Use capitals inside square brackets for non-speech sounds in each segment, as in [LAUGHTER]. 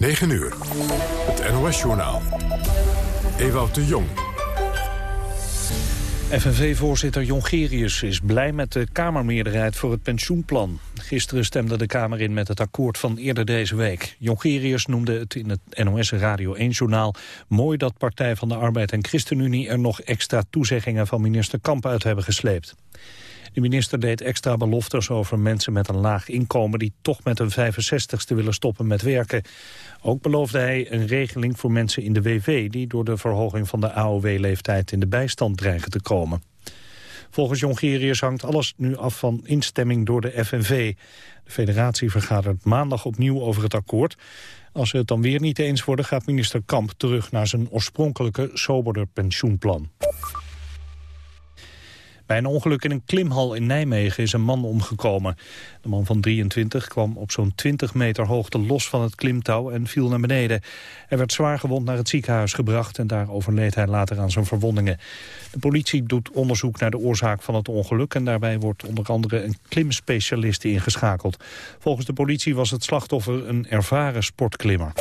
9 uur. Het NOS-journaal. Ewout de Jong. FNV-voorzitter Jongerius is blij met de Kamermeerderheid voor het pensioenplan. Gisteren stemde de Kamer in met het akkoord van eerder deze week. Jongerius noemde het in het NOS Radio 1-journaal mooi dat Partij van de Arbeid en ChristenUnie er nog extra toezeggingen van minister Kamp uit hebben gesleept. De minister deed extra beloftes over mensen met een laag inkomen... die toch met een 65ste willen stoppen met werken. Ook beloofde hij een regeling voor mensen in de WW... die door de verhoging van de AOW-leeftijd in de bijstand dreigen te komen. Volgens Jongerius hangt alles nu af van instemming door de FNV. De federatie vergadert maandag opnieuw over het akkoord. Als ze het dan weer niet eens worden... gaat minister Kamp terug naar zijn oorspronkelijke soberder pensioenplan. Bij een ongeluk in een klimhal in Nijmegen is een man omgekomen. De man van 23 kwam op zo'n 20 meter hoogte los van het klimtouw en viel naar beneden. Hij werd zwaar gewond naar het ziekenhuis gebracht en daar overleed hij later aan zijn verwondingen. De politie doet onderzoek naar de oorzaak van het ongeluk en daarbij wordt onder andere een klimspecialist ingeschakeld. Volgens de politie was het slachtoffer een ervaren sportklimmer.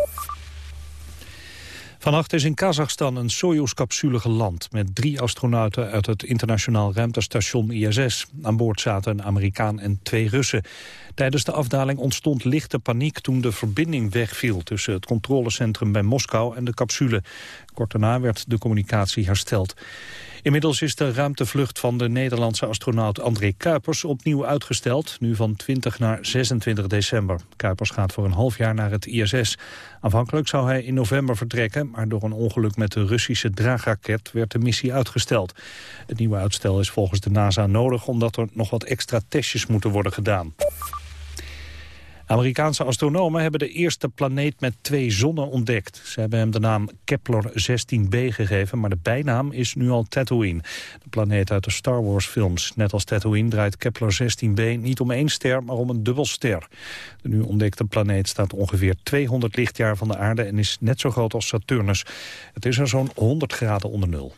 Vannacht is in Kazachstan een Soyuz-capsule geland... met drie astronauten uit het internationaal ruimtestation ISS. Aan boord zaten een Amerikaan en twee Russen. Tijdens de afdaling ontstond lichte paniek toen de verbinding wegviel... tussen het controlecentrum bij Moskou en de capsule. Kort daarna werd de communicatie hersteld. Inmiddels is de ruimtevlucht van de Nederlandse astronaut André Kuipers opnieuw uitgesteld, nu van 20 naar 26 december. Kuipers gaat voor een half jaar naar het ISS. Aanvankelijk zou hij in november vertrekken, maar door een ongeluk met de Russische draagraket werd de missie uitgesteld. Het nieuwe uitstel is volgens de NASA nodig omdat er nog wat extra testjes moeten worden gedaan. Amerikaanse astronomen hebben de eerste planeet met twee zonnen ontdekt. Ze hebben hem de naam Kepler-16b gegeven, maar de bijnaam is nu al Tatooine. De planeet uit de Star Wars films. Net als Tatooine draait Kepler-16b niet om één ster, maar om een dubbelster. De nu ontdekte planeet staat ongeveer 200 lichtjaar van de aarde en is net zo groot als Saturnus. Het is er zo'n 100 graden onder nul.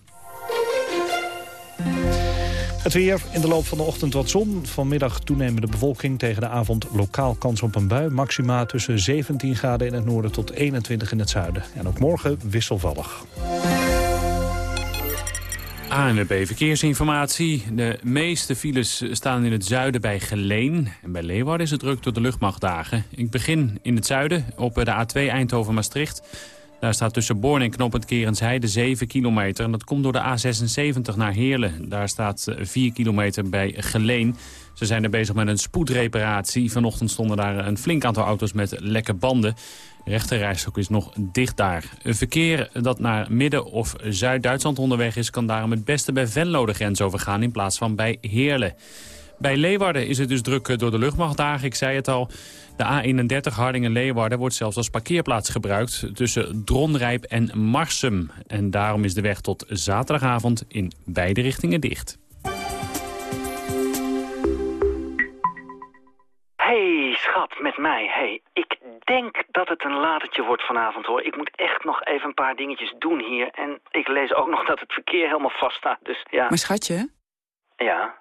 Het weer in de loop van de ochtend wat zon. Vanmiddag toenemende bewolking tegen de avond lokaal kans op een bui. Maxima tussen 17 graden in het noorden tot 21 in het zuiden. En ook morgen wisselvallig. ANWB Verkeersinformatie. De meeste files staan in het zuiden bij Geleen. En bij Leeuwarden is het druk door de luchtmachtdagen. Ik begin in het zuiden op de A2 Eindhoven-Maastricht. Daar staat tussen Born en Knoppend Kerensheide 7 kilometer. En dat komt door de A76 naar Heerlen. Daar staat 4 eh, kilometer bij Geleen. Ze zijn er bezig met een spoedreparatie. Vanochtend stonden daar een flink aantal auto's met lekke banden. De rechterrijstrook is nog dicht daar. Een verkeer dat naar Midden- of Zuid-Duitsland onderweg is... kan daarom het beste bij Venlo de grens overgaan in plaats van bij Heerlen. Bij Leeuwarden is het dus druk eh, door de luchtmachtdagen. Ik zei het al, de A31 Hardingen-Leeuwarden wordt zelfs als parkeerplaats gebruikt... tussen Dronrijp en Marsum. En daarom is de weg tot zaterdagavond in beide richtingen dicht. Hey, schat, met mij. Hey, ik denk dat het een latertje wordt vanavond, hoor. Ik moet echt nog even een paar dingetjes doen hier. En ik lees ook nog dat het verkeer helemaal vast staat, dus ja. Maar schatje? Ja?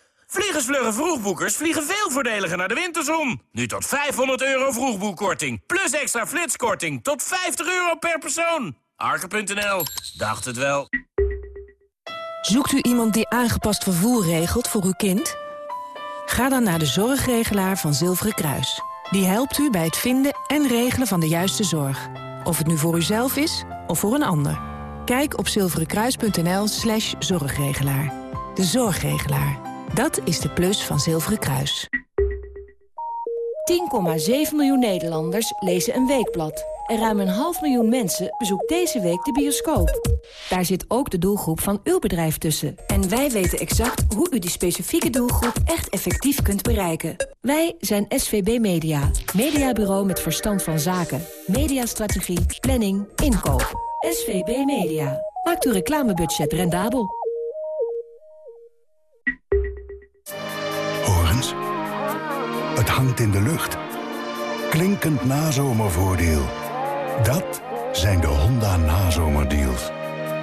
Vliegensvluggen vroegboekers vliegen veel voordeliger naar de winterzon. Nu tot 500 euro vroegboekkorting. Plus extra flitskorting tot 50 euro per persoon. Arke.nl. Dacht het wel. Zoekt u iemand die aangepast vervoer regelt voor uw kind? Ga dan naar de zorgregelaar van Zilveren Kruis. Die helpt u bij het vinden en regelen van de juiste zorg. Of het nu voor uzelf is of voor een ander. Kijk op zilverenkruis.nl slash zorgregelaar. De zorgregelaar. Dat is de plus van Zilveren Kruis. 10,7 miljoen Nederlanders lezen een weekblad. En ruim een half miljoen mensen bezoekt deze week de bioscoop. Daar zit ook de doelgroep van uw bedrijf tussen. En wij weten exact hoe u die specifieke doelgroep echt effectief kunt bereiken. Wij zijn SVB Media. Mediabureau met verstand van zaken. Mediastrategie, planning, inkoop. SVB Media. Maakt uw reclamebudget rendabel. Het hangt in de lucht. Klinkend nazomervoordeel. Dat zijn de Honda nazomerdeals.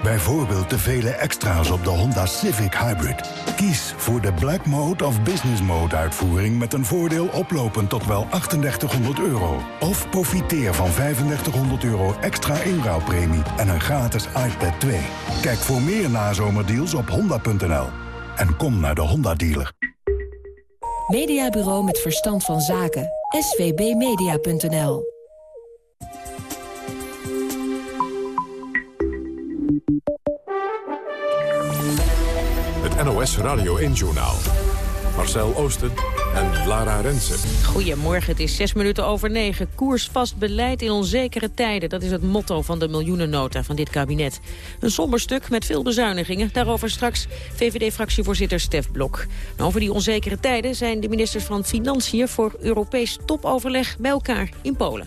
Bijvoorbeeld de vele extra's op de Honda Civic Hybrid. Kies voor de Black Mode of Business Mode uitvoering... met een voordeel oplopend tot wel 3800 euro. Of profiteer van 3500 euro extra inruilpremie... en een gratis iPad 2. Kijk voor meer nazomerdeals op honda.nl. En kom naar de Honda-dealer. Mediabureau met verstand van zaken. svbmedia.nl Het NOS Radio 1-journaal. Marcel Oosten Lara Rensen. Goedemorgen, het is zes minuten over negen. Koersvast beleid in onzekere tijden. Dat is het motto van de miljoenennota van dit kabinet. Een somber stuk met veel bezuinigingen. Daarover straks VVD-fractievoorzitter Stef Blok. over die onzekere tijden zijn de ministers van Financiën... voor Europees topoverleg bij elkaar in Polen.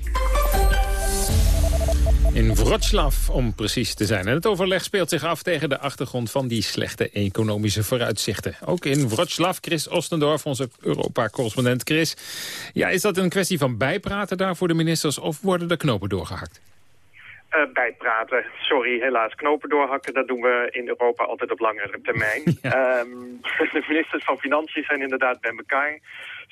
In Wroclaw, om precies te zijn. En het overleg speelt zich af tegen de achtergrond van die slechte economische vooruitzichten. Ook in Wroclaw, Chris Ostendorf, onze Europa-correspondent Chris. Ja, is dat een kwestie van bijpraten daar voor de ministers of worden de knopen doorgehakt? Uh, bijpraten. Sorry, helaas. Knopen doorhakken, dat doen we in Europa altijd op langere termijn. [LAUGHS] Ehm, [LAUGHS] de ministers van Financiën zijn inderdaad bij elkaar.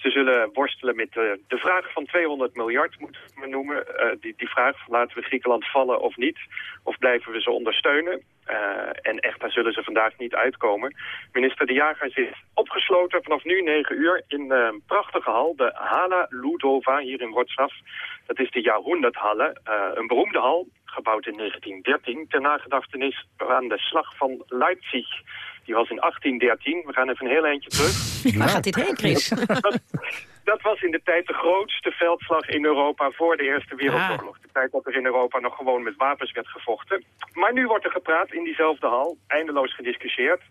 Ze zullen worstelen met de, de vraag van 200 miljard, moeten we noemen. Uh, die, die vraag, laten we Griekenland vallen of niet? Of blijven we ze ondersteunen? Uh, en echt, daar zullen ze vandaag niet uitkomen. Minister De Jager zit opgesloten vanaf nu 9 uur in een prachtige hal, de Hala Ludova hier in Wrocław. Dat is de Jahrhunderthalle, een beroemde hal, gebouwd in 1913, ter nagedachtenis aan de slag van Leipzig. Die was in 1813. We gaan even een heel eindje terug. [LAUGHS] Waar gaat dit heen, Chris? [LAUGHS] dat, dat, was in de tijd de grootste veldslag in Europa voor de Eerste Wereldoorlog. De tijd dat er in Europa nog gewoon met wapens werd gevochten. Maar nu wordt er gepraat in diezelfde hal, eindeloos gediscussieerd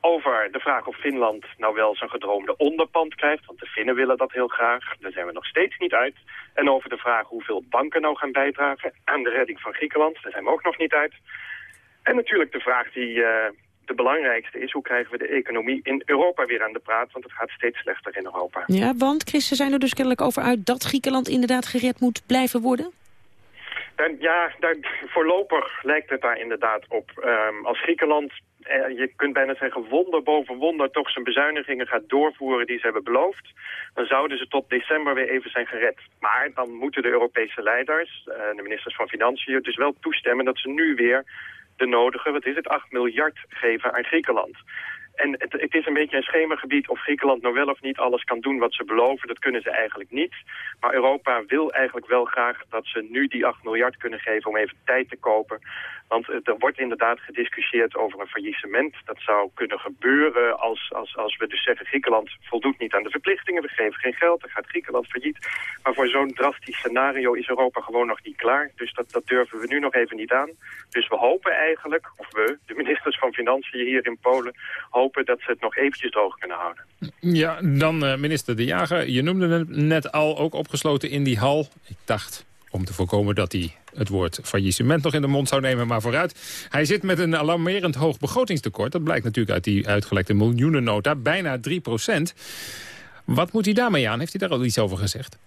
over de vraag of Finland nou wel zijn gedroomde onderpand krijgt. Want de Finnen willen dat heel graag. Daar zijn we nog steeds niet uit. En over de vraag hoeveel banken nou gaan bijdragen aan de redding van Griekenland. Daar zijn we ook nog niet uit. En natuurlijk de vraag die, uh, de belangrijkste is... hoe krijgen we de economie in Europa weer aan de praat? Want het gaat steeds slechter in Europa. Ja, want Christen zijn er dus kennelijk over uit... dat Griekenland inderdaad gered moet blijven worden? ja, daar, voorlopig lijkt het daar inderdaad op. Um, als Griekenland, eh, je kunt bijna zeggen wonder boven wonder... toch zijn bezuinigingen gaat doorvoeren die ze hebben beloofd... dan zouden ze tot december weer even zijn gered. Maar dan moeten de Europese leiders, uh, de ministers van Financiën... dus wel toestemmen dat ze nu weer de nodige, wat is het, 8 miljard geven aan Griekenland. En het, het, is een beetje een schemergebied of Griekenland nou wel of niet alles kan doen wat ze beloven. Dat kunnen ze eigenlijk niet. Maar Europa wil eigenlijk wel graag dat ze nu die 8 miljard kunnen geven om even tijd te kopen. Want er wordt inderdaad gediscussieerd over een faillissement. Dat zou kunnen gebeuren als, als, als we dus zeggen Griekenland voldoet niet aan de verplichtingen. We geven geen geld, dan gaat Griekenland failliet. Maar voor zo'n drastisch scenario is Europa gewoon nog niet klaar. Dus dat, dat durven we nu nog even niet aan. Dus we hopen eigenlijk, of we, [LAUGHS] de ministers van Financiën hier in Polen... hopen dat ze het nog eventjes droog kunnen houden. Ja, dan uh, minister De Jager. Je noemde het net al, ook opgesloten in die hal. Ik dacht om te voorkomen dat hij het woord faillissement nog in de mond zou nemen, maar vooruit. Hij zit met een alarmerend hoog begrotingstekort. Dat blijkt natuurlijk uit die uitgelekte miljoenennota, bijna 3 procent. Wat moet hij daarmee aan? Heeft hij daar al iets over gezegd?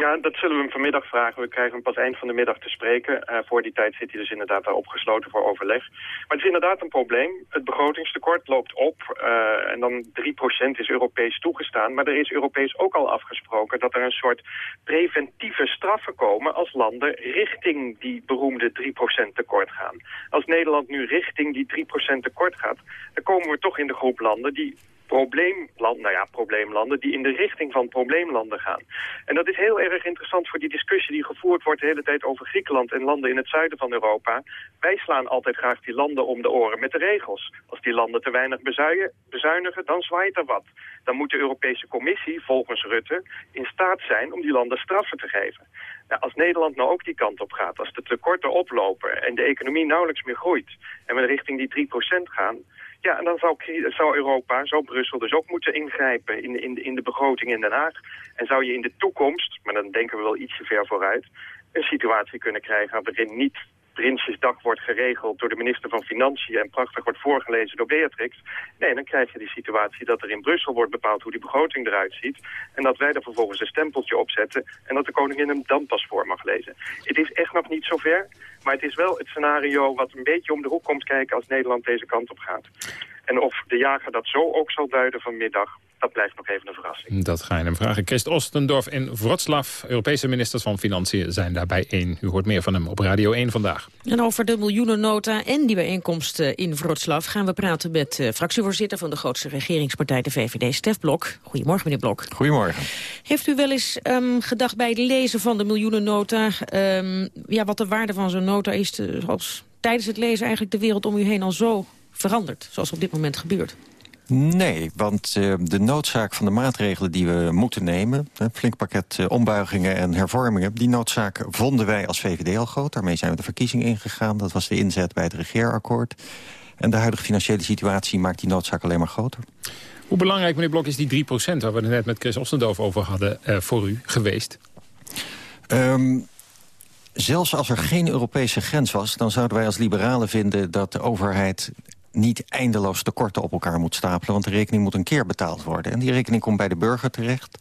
Ja, dat zullen we hem vanmiddag vragen. We krijgen hem pas eind van de middag te spreken. Uh, voor die tijd zit hij dus inderdaad daar opgesloten voor overleg. Maar het is inderdaad een probleem. Het begrotingstekort loopt op. Uh, en dan 3% is Europees toegestaan. Maar er is Europees ook al afgesproken dat er een soort preventieve straffen komen... als landen richting die beroemde 3% tekort gaan. Als Nederland nu richting die 3% tekort gaat... dan komen we toch in de groep landen die probleemlanden, nou ja, probleemlanden, die in de richting van probleemlanden gaan. En dat is heel erg interessant voor die discussie die gevoerd wordt de hele tijd over Griekenland en landen in het zuiden van Europa. Wij slaan altijd graag die landen om de oren met de regels. Als die landen te weinig bezuinigen, dan zwaait er wat. Dan moet de Europese Commissie, volgens Rutte, in staat zijn om die landen straffen te geven. Nou, als Nederland nou ook die kant op gaat, als de tekorten oplopen en de economie nauwelijks meer groeit en we richting die 3% gaan, ja, en dan zou, zou Europa, zou Brussel dus ook moeten ingrijpen in, in, in de begroting in Den Haag. En zou je in de toekomst, maar dan denken we wel ietsje ver vooruit, een situatie kunnen krijgen waarin niet Prinsjesdag wordt geregeld door de minister van Financiën en prachtig wordt voorgelezen door Beatrix. Nee, dan krijg je die situatie dat er in Brussel wordt bepaald hoe die begroting eruit ziet. En dat wij er vervolgens een stempeltje op zetten en dat de koningin hem dan pas voor mag lezen. Het is echt nog niet zover, maar het is wel het scenario wat een beetje om de hoek komt kijken als Nederland deze kant op gaat. En of de jager dat zo ook zal duiden vanmiddag, dat blijft nog even een verrassing. Dat ga je hem vragen. Christ Ostendorf en Wroclaw, Europese ministers van Financiën, zijn daarbij één. U hoort meer van hem op Radio 1 vandaag. En over de miljoenennota en die bijeenkomst eh, in Wroclaw... gaan we praten met uh, fractievoorzitter van de grootste regeringspartij, de VVD, Stef Blok. Goedemorgen, meneer Blok. Goedemorgen. Heeft u wel eens um, gedacht bij het lezen van de miljoenennota... Um, ja, wat de waarde van zo'n nota is, als tijdens het lezen eigenlijk de wereld om u heen al zo verandert, zoals op dit moment gebeurt? Nee, want uh, de noodzaak van de maatregelen die we moeten nemen... een flink pakket uh, ombuigingen en hervormingen... die noodzaak vonden wij als VVD al groot. Daarmee zijn we de verkiezing ingegaan. Dat was de inzet bij het regeerakkoord. En de huidige financiële situatie maakt die noodzaak alleen maar groter. Hoe belangrijk, meneer Blok, is die 3% waar we het net met Chris Ostendoof over hadden... Uh, voor u geweest? Um, zelfs als er geen Europese grens was... dan zouden wij als liberalen vinden dat de overheid niet eindeloos tekorten op elkaar moet stapelen... want de rekening moet een keer betaald worden. En die rekening komt bij de burger terecht.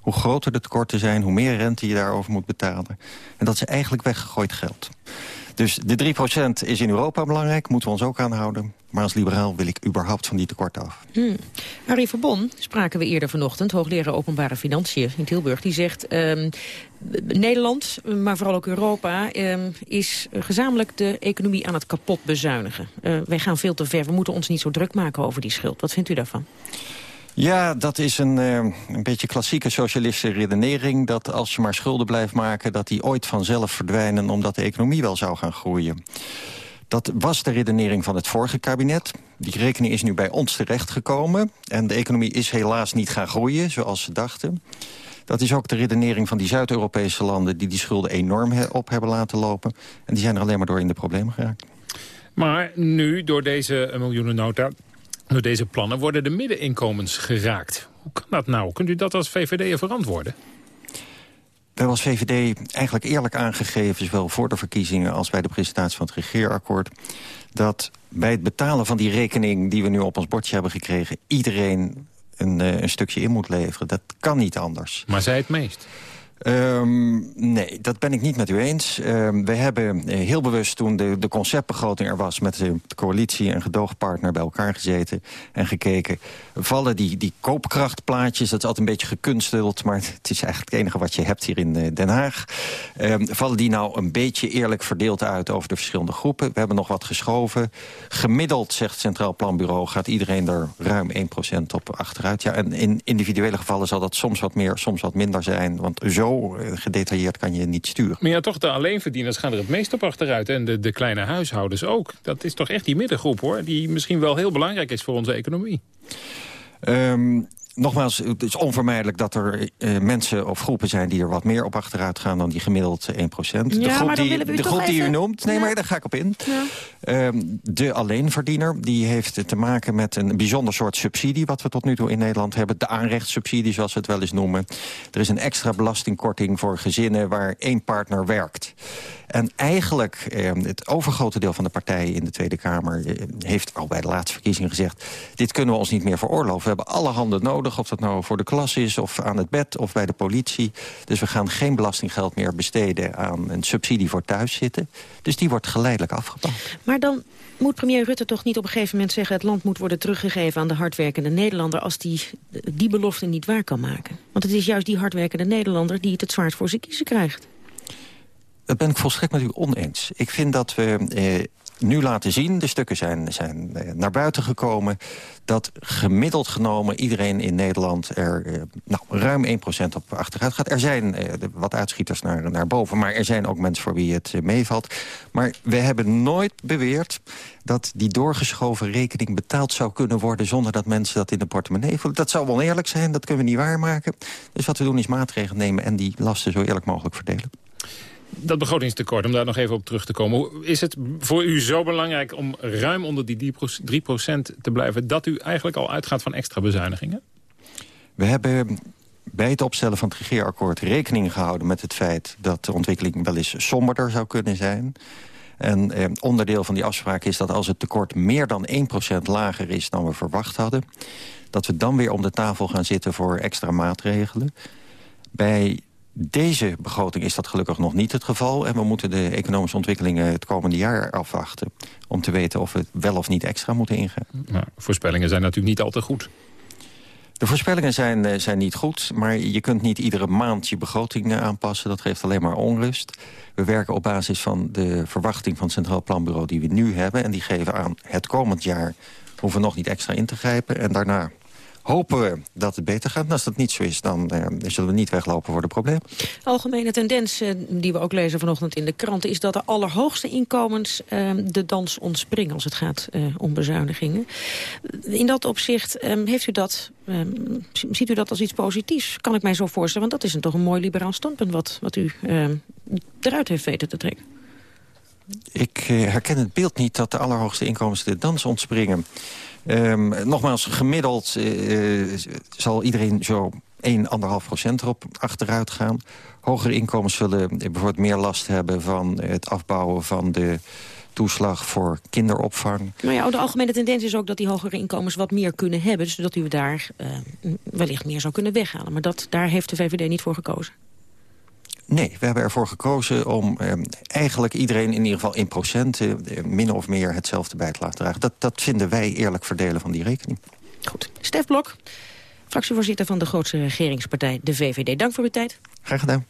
Hoe groter de tekorten zijn, hoe meer rente je daarover moet betalen. En dat is eigenlijk weggegooid geld. Dus de 3% is in Europa belangrijk, moeten we ons ook aanhouden. Maar als liberaal wil ik überhaupt van die tekort af. Hmm. Harry Verbon spraken we eerder vanochtend, hoogleraar openbare financiën in Tilburg. Die zegt, um, Nederland, maar vooral ook Europa, um, is gezamenlijk de economie aan het kapot bezuinigen. Uh, wij gaan veel te ver, we moeten ons niet zo druk maken over die schuld. Wat vindt u daarvan? Ja, dat is een, uh, een beetje klassieke socialistische redenering... dat als je maar schulden blijft maken... dat die ooit vanzelf verdwijnen omdat de economie wel zou gaan groeien. Dat was de redenering van het vorige kabinet. Die rekening is nu bij ons terechtgekomen. En de economie is helaas niet gaan groeien, zoals ze dachten. Dat is ook de redenering van die Zuid-Europese landen... die die schulden enorm op hebben laten lopen. En die zijn er alleen maar door in de problemen geraakt. Maar nu, door deze miljoenennota, door deze plannen... worden de middeninkomens geraakt. Hoe kan dat nou? Kunt u dat als VVD verantwoorden? Hebben als VVD eigenlijk eerlijk aangegeven... zowel voor de verkiezingen als bij de presentatie van het regeerakkoord... dat bij het betalen van die rekening die we nu op ons bordje hebben gekregen... iedereen een, uh, een stukje in moet leveren. Dat kan niet anders. Maar zij het meest? Um, nee, dat ben ik niet met u eens. Um, we hebben uh, heel bewust toen de, de conceptbegroting er was... met de coalitie en gedoogpartner bij elkaar gezeten en gekeken... vallen die, die koopkrachtplaatjes, dat is altijd een beetje gekunsteld... maar het is eigenlijk het enige wat je hebt hier in uh, Den Haag. Um, vallen die nou een beetje eerlijk verdeeld uit over de verschillende groepen? We hebben nog wat geschoven. Gemiddeld, zegt het Centraal Planbureau, gaat iedereen er ruim 1% op achteruit. Ja, en in individuele gevallen zal dat soms wat meer, soms wat minder zijn... want zo zo gedetailleerd kan je niet sturen. Maar ja, toch de alleenverdieners gaan er het meest op achteruit. En de, de kleine huishoudens ook. Dat is toch echt die middengroep, hoor. Die misschien wel heel belangrijk is voor onze economie. Um, nogmaals, het is onvermijdelijk dat er uh, mensen of groepen zijn... die er wat meer op achteruit gaan dan die gemiddeld 1 procent. Ja, de groep, die, de groep even... die u noemt, nee, ja. maar daar ga ik op in. Ja. Um, de alleenverdiener, die heeft te maken met een bijzonder soort subsidie... wat we tot nu toe in Nederland hebben. De aanrechtssubsidie, zoals we het wel eens noemen. Er is een extra belastingkorting voor gezinnen waar één partner werkt. En eigenlijk, eh, het overgrote deel van de partijen in de Tweede Kamer... Eh, heeft al bij de laatste verkiezingen gezegd... dit kunnen we ons niet meer veroorloven. We hebben alle handen nodig, of dat nou voor de klas is... of aan het bed of bij de politie. Dus we gaan geen belastinggeld meer besteden aan een subsidie voor thuiszitten. Dus die wordt geleidelijk afgebouwd. Maar dan moet premier Rutte toch niet op een gegeven moment zeggen... het land moet worden teruggegeven aan de hardwerkende Nederlander... als die die belofte niet waar kan maken? Want het is juist die hardwerkende Nederlander... die het het zwaard voor zijn kiezen krijgt. Dat ben ik volstrekt met u oneens. Ik vind dat we eh, nu laten zien, de stukken zijn, zijn naar buiten gekomen... dat gemiddeld genomen iedereen in Nederland er nou, ruim 1% op achteruit gaat. Er zijn wat uitschieters naar, naar boven, maar er zijn ook mensen voor wie het meevalt. Maar we hebben nooit beweerd dat die doorgeschoven rekening betaald zou kunnen worden... zonder dat mensen dat in de portemonnee voelen. Dat zou oneerlijk zijn, dat kunnen we niet waarmaken. Dus wat we doen is maatregelen nemen en die lasten zo eerlijk mogelijk verdelen. Dat begrotingstekort, om daar nog even op terug te komen. Is het voor u zo belangrijk om ruim onder die 3% te blijven... dat u eigenlijk al uitgaat van extra bezuinigingen? We hebben bij het opstellen van het regeerakkoord rekening gehouden met het feit... dat de ontwikkeling wel eens somberder zou kunnen zijn. En eh, onderdeel van die afspraak is dat als het tekort meer dan 1% lager is dan we verwacht hadden... dat we dan weer om de tafel gaan zitten voor extra maatregelen. Bij deze begroting is dat gelukkig nog niet het geval. En we moeten de economische ontwikkelingen het komende jaar afwachten... om te weten of we wel of niet extra moeten ingaan. Nou, voorspellingen zijn natuurlijk niet altijd goed. De voorspellingen zijn, eh, zijn niet goed, maar je kunt niet iedere maand je begroting eh, aanpassen. Dat geeft alleen maar onrust. We werken op basis van de verwachting van het Centraal Planbureau die we nu hebben. En die geven aan het komend jaar hoeven we nog niet extra in te grijpen. En daarna hopen we dat het beter gaat. En als dat niet zo is, dan uh, zullen we niet weglopen voor de probleem. Algemene tendens uh, die we ook lezen vanochtend in de kranten... is dat de allerhoogste inkomens uh, de dans ontspringen als het gaat om bezuinigingen. In dat opzicht heeft u dat, ziet u dat als iets positiefs? Kan ik mij zo voorstellen, want dat is een, toch een mooi liberaal standpunt... wat, wat u eruit heeft weten te trekken. Ik herken het beeld niet dat de allerhoogste inkomens de dans ontspringen. Um, nogmaals, gemiddeld uh, zal iedereen zo 1,5 procent erop achteruit gaan. Hogere inkomens zullen bijvoorbeeld meer last hebben van het afbouwen van de toeslag voor kinderopvang. Maar ja, de algemene tendens is ook dat die hogere inkomens wat meer kunnen hebben. Dus dat u daar uh, wellicht meer zou kunnen weghalen. Maar dat, daar heeft de VVD niet voor gekozen. Nee, we hebben ervoor gekozen om eh, eigenlijk iedereen in ieder geval in procent... Eh, min of meer hetzelfde bij te laten dragen. Dat, dat vinden wij eerlijk verdelen van die rekening. Goed. Stef Blok, fractievoorzitter van de grootste regeringspartij, de VVD. Dank voor uw tijd. Graag gedaan.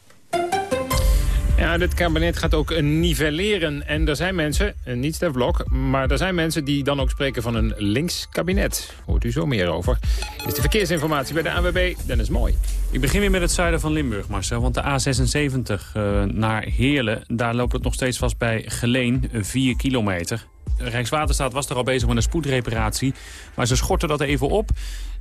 Ja, dit kabinet gaat ook nivelleren. En er zijn mensen, eh, niet Stef maar er zijn mensen die dan ook spreken van een links kabinet. Hoort u zo meer over. Is de verkeersinformatie bij de ANWB. Dennis Mooi. Ik begin weer met het zuiden van Limburg, Marcel. Want de A76 uh, eh, naar Heerlen, daar loopt het nog steeds vast bij Geleen, 4 kilometer. Rijkswaterstaat was er al bezig met een spoedreparatie. Maar ze schorten dat even op.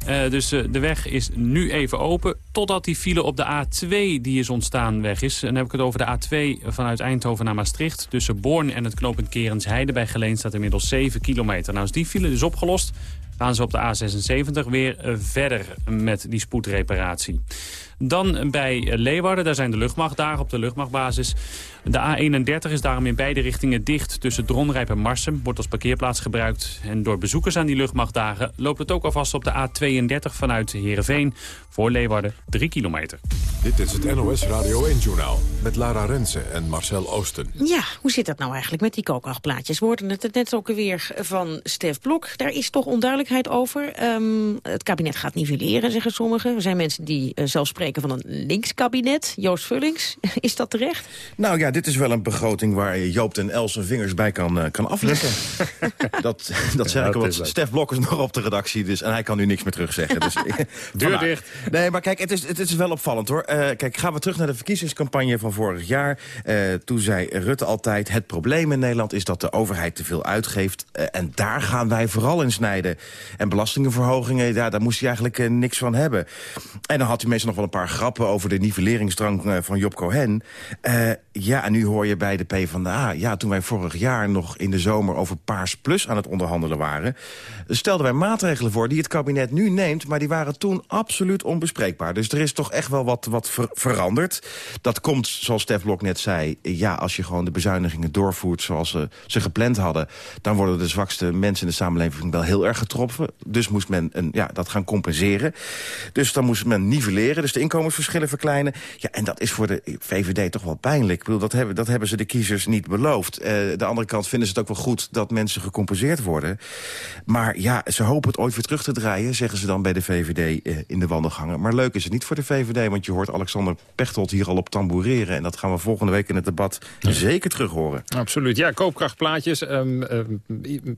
Uh, dus uh, de weg is nu even open. Totdat die file op de A2 die is ontstaan weg is. En dan heb ik het over de A2 vanuit Eindhoven naar Maastricht. Tussen Born en het knooppunt Kerensheide bij Geleen staat inmiddels 7 kilometer. Nou is die file dus opgelost gaan ze op de A76 weer eh, verder met die spoedreparatie. Dan bij Leeuwarden, daar zijn de luchtmachtdagen op de luchtmachtbasis. De A31 is daarom in beide richtingen dicht tussen Dronrijp en Marsum. Wordt als parkeerplaats gebruikt. En door bezoekers aan die luchtmachtdagen loopt het ook alvast op de A32 vanuit Heerenveen. Voor Leeuwarden 3 kilometer. Dit is het NOS Radio 1-journaal met Lara Rensen en Marcel Oosten. Ja, hoe zit dat nou eigenlijk met die kookachtplaatjes? We hoorden het net ook weer van Stef Blok. Daar is toch onduidelijkheid over. Um, het kabinet gaat nivelleren, zeggen sommigen. Er zijn mensen die uh, zelfs spreken van een linkskabinet. Joost Vullings, [LAUGHS] is dat terecht? Nou ja, dit is wel een begroting waar Joop en Els zijn vingers bij kan, uh, kan afleggen. [LAUGHS] dat dat zeg ik, want Stef Blok is nog op de redactie dus, en hij kan nu niks meer terugzeggen. Dus, [LAUGHS] Deur dicht. Nee, maar kijk, het is, het is wel opvallend hoor. Uh, kijk, gaan we terug naar de verkiezingscampagne van vorig jaar. Uh, toen zei Rutte altijd, het probleem in Nederland is dat de overheid te veel uitgeeft. En daar gaan wij vooral in snijden. En belastingenverhogingen, ja, daar moest hij eigenlijk niks van hebben. En dan had hij meestal nog wel een paar grappen over de nivelleringsdrang van Job Cohen. ja, en nu hoor je bij de PvdA, ja, toen wij vorig jaar nog in de zomer over Paars Plus aan het onderhandelen waren, stelden wij maatregelen voor die het kabinet nu neemt, maar die waren toen absoluut onbespreekbaar. Dus er is toch echt wel wat, wat ver veranderd. Dat komt, zoals Stef Blok net zei... ja, als je gewoon de bezuinigingen doorvoert zoals ze, ze gepland hadden... dan worden de zwakste mensen in de samenleving wel heel erg getroffen. Dus moest men een, ja, dat gaan compenseren. Dus dan moest men nivelleren. Dus de inkomensverschillen verkleinen. Ja, en dat is voor de VVD toch wel pijnlijk. Ik bedoel, dat hebben, dat hebben ze de kiezers niet beloofd. Uh, de andere kant vinden ze het ook wel goed dat mensen gecompenseerd worden. Maar ja, ze hopen het ooit weer terug te draaien, zeggen ze dan bij de VVD uh, in de wandelgangen. Maar leuk is het niet voor de VVD, want je hoort Alexander Pechtold hier al op tamboureren. En dat gaan we volgende week in het debat ja. zeker terug horen. Absoluut. Ja, koopkrachtplaatjes. Um, um,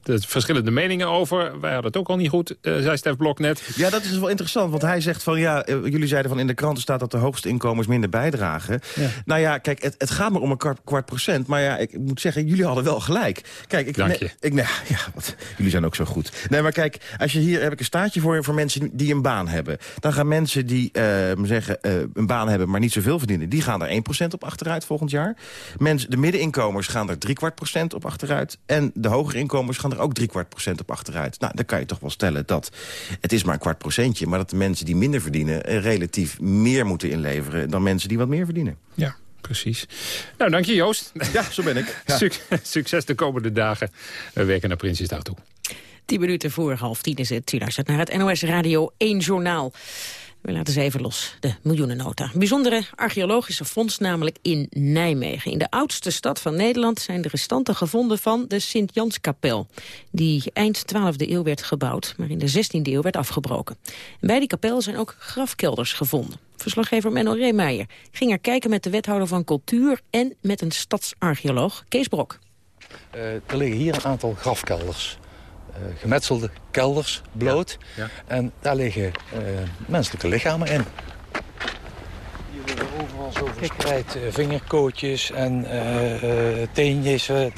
de verschillende meningen over. Wij hadden het ook al niet goed, uh, zei Stef Blok net. Ja, dat is wel interessant, want hij zegt van... ja, jullie zeiden van in de kranten staat dat de hoogste inkomens minder bijdragen. Ja. Nou ja, kijk, het, het, gaat maar om een kwart, kwart, procent. Maar ja, ik moet zeggen, jullie hadden wel gelijk. Kijk, ik, Dank je. Nee, ik, nee, [LAUGHS] ja, wat, jullie zijn ook zo goed. Nee, maar kijk, als je hier heb ik een staatje voor voor mensen die een baan hebben. Dan gaan mensen die uh, zeggen, een baan hebben, maar niet zoveel verdienen... die gaan er 1% op achteruit volgend jaar. Mensen, de middeninkomers gaan er driekwart procent op achteruit. En de hogere inkomens gaan er ook driekwart procent op achteruit. Nou, dan kan je toch wel stellen dat het is maar een kwart procentje... maar dat de mensen die minder verdienen relatief meer moeten inleveren... dan mensen die wat meer verdienen. Ja, precies. Nou, dank je Joost. Ja, zo ben ik. Ja. [LAUGHS] Succes de komende dagen. We werken naar Prinsjesdag toe. 10 minuten voor half tien is het. U luistert naar het NOS Radio 1 Journaal. We laten ze even los, de miljoenennota. Bijzondere archeologische vondst namelijk in Nijmegen. In de oudste stad van Nederland zijn de restanten gevonden van de Sint-Janskapel. Die eind 12e eeuw werd gebouwd, maar in de 16e eeuw werd afgebroken. En bij die kapel zijn ook grafkelders gevonden. Verslaggever Menno Reemeijer ging er kijken met de wethouder van cultuur... en met een stadsarcheoloog, Kees Brok. Uh, er liggen hier een aantal grafkelders. Uh, gemetselde kelders, bloot. Ja, ja. En daar liggen uh, menselijke lichamen in. Overal zo verspreid uh, vingerkootjes en teentjes. Ja,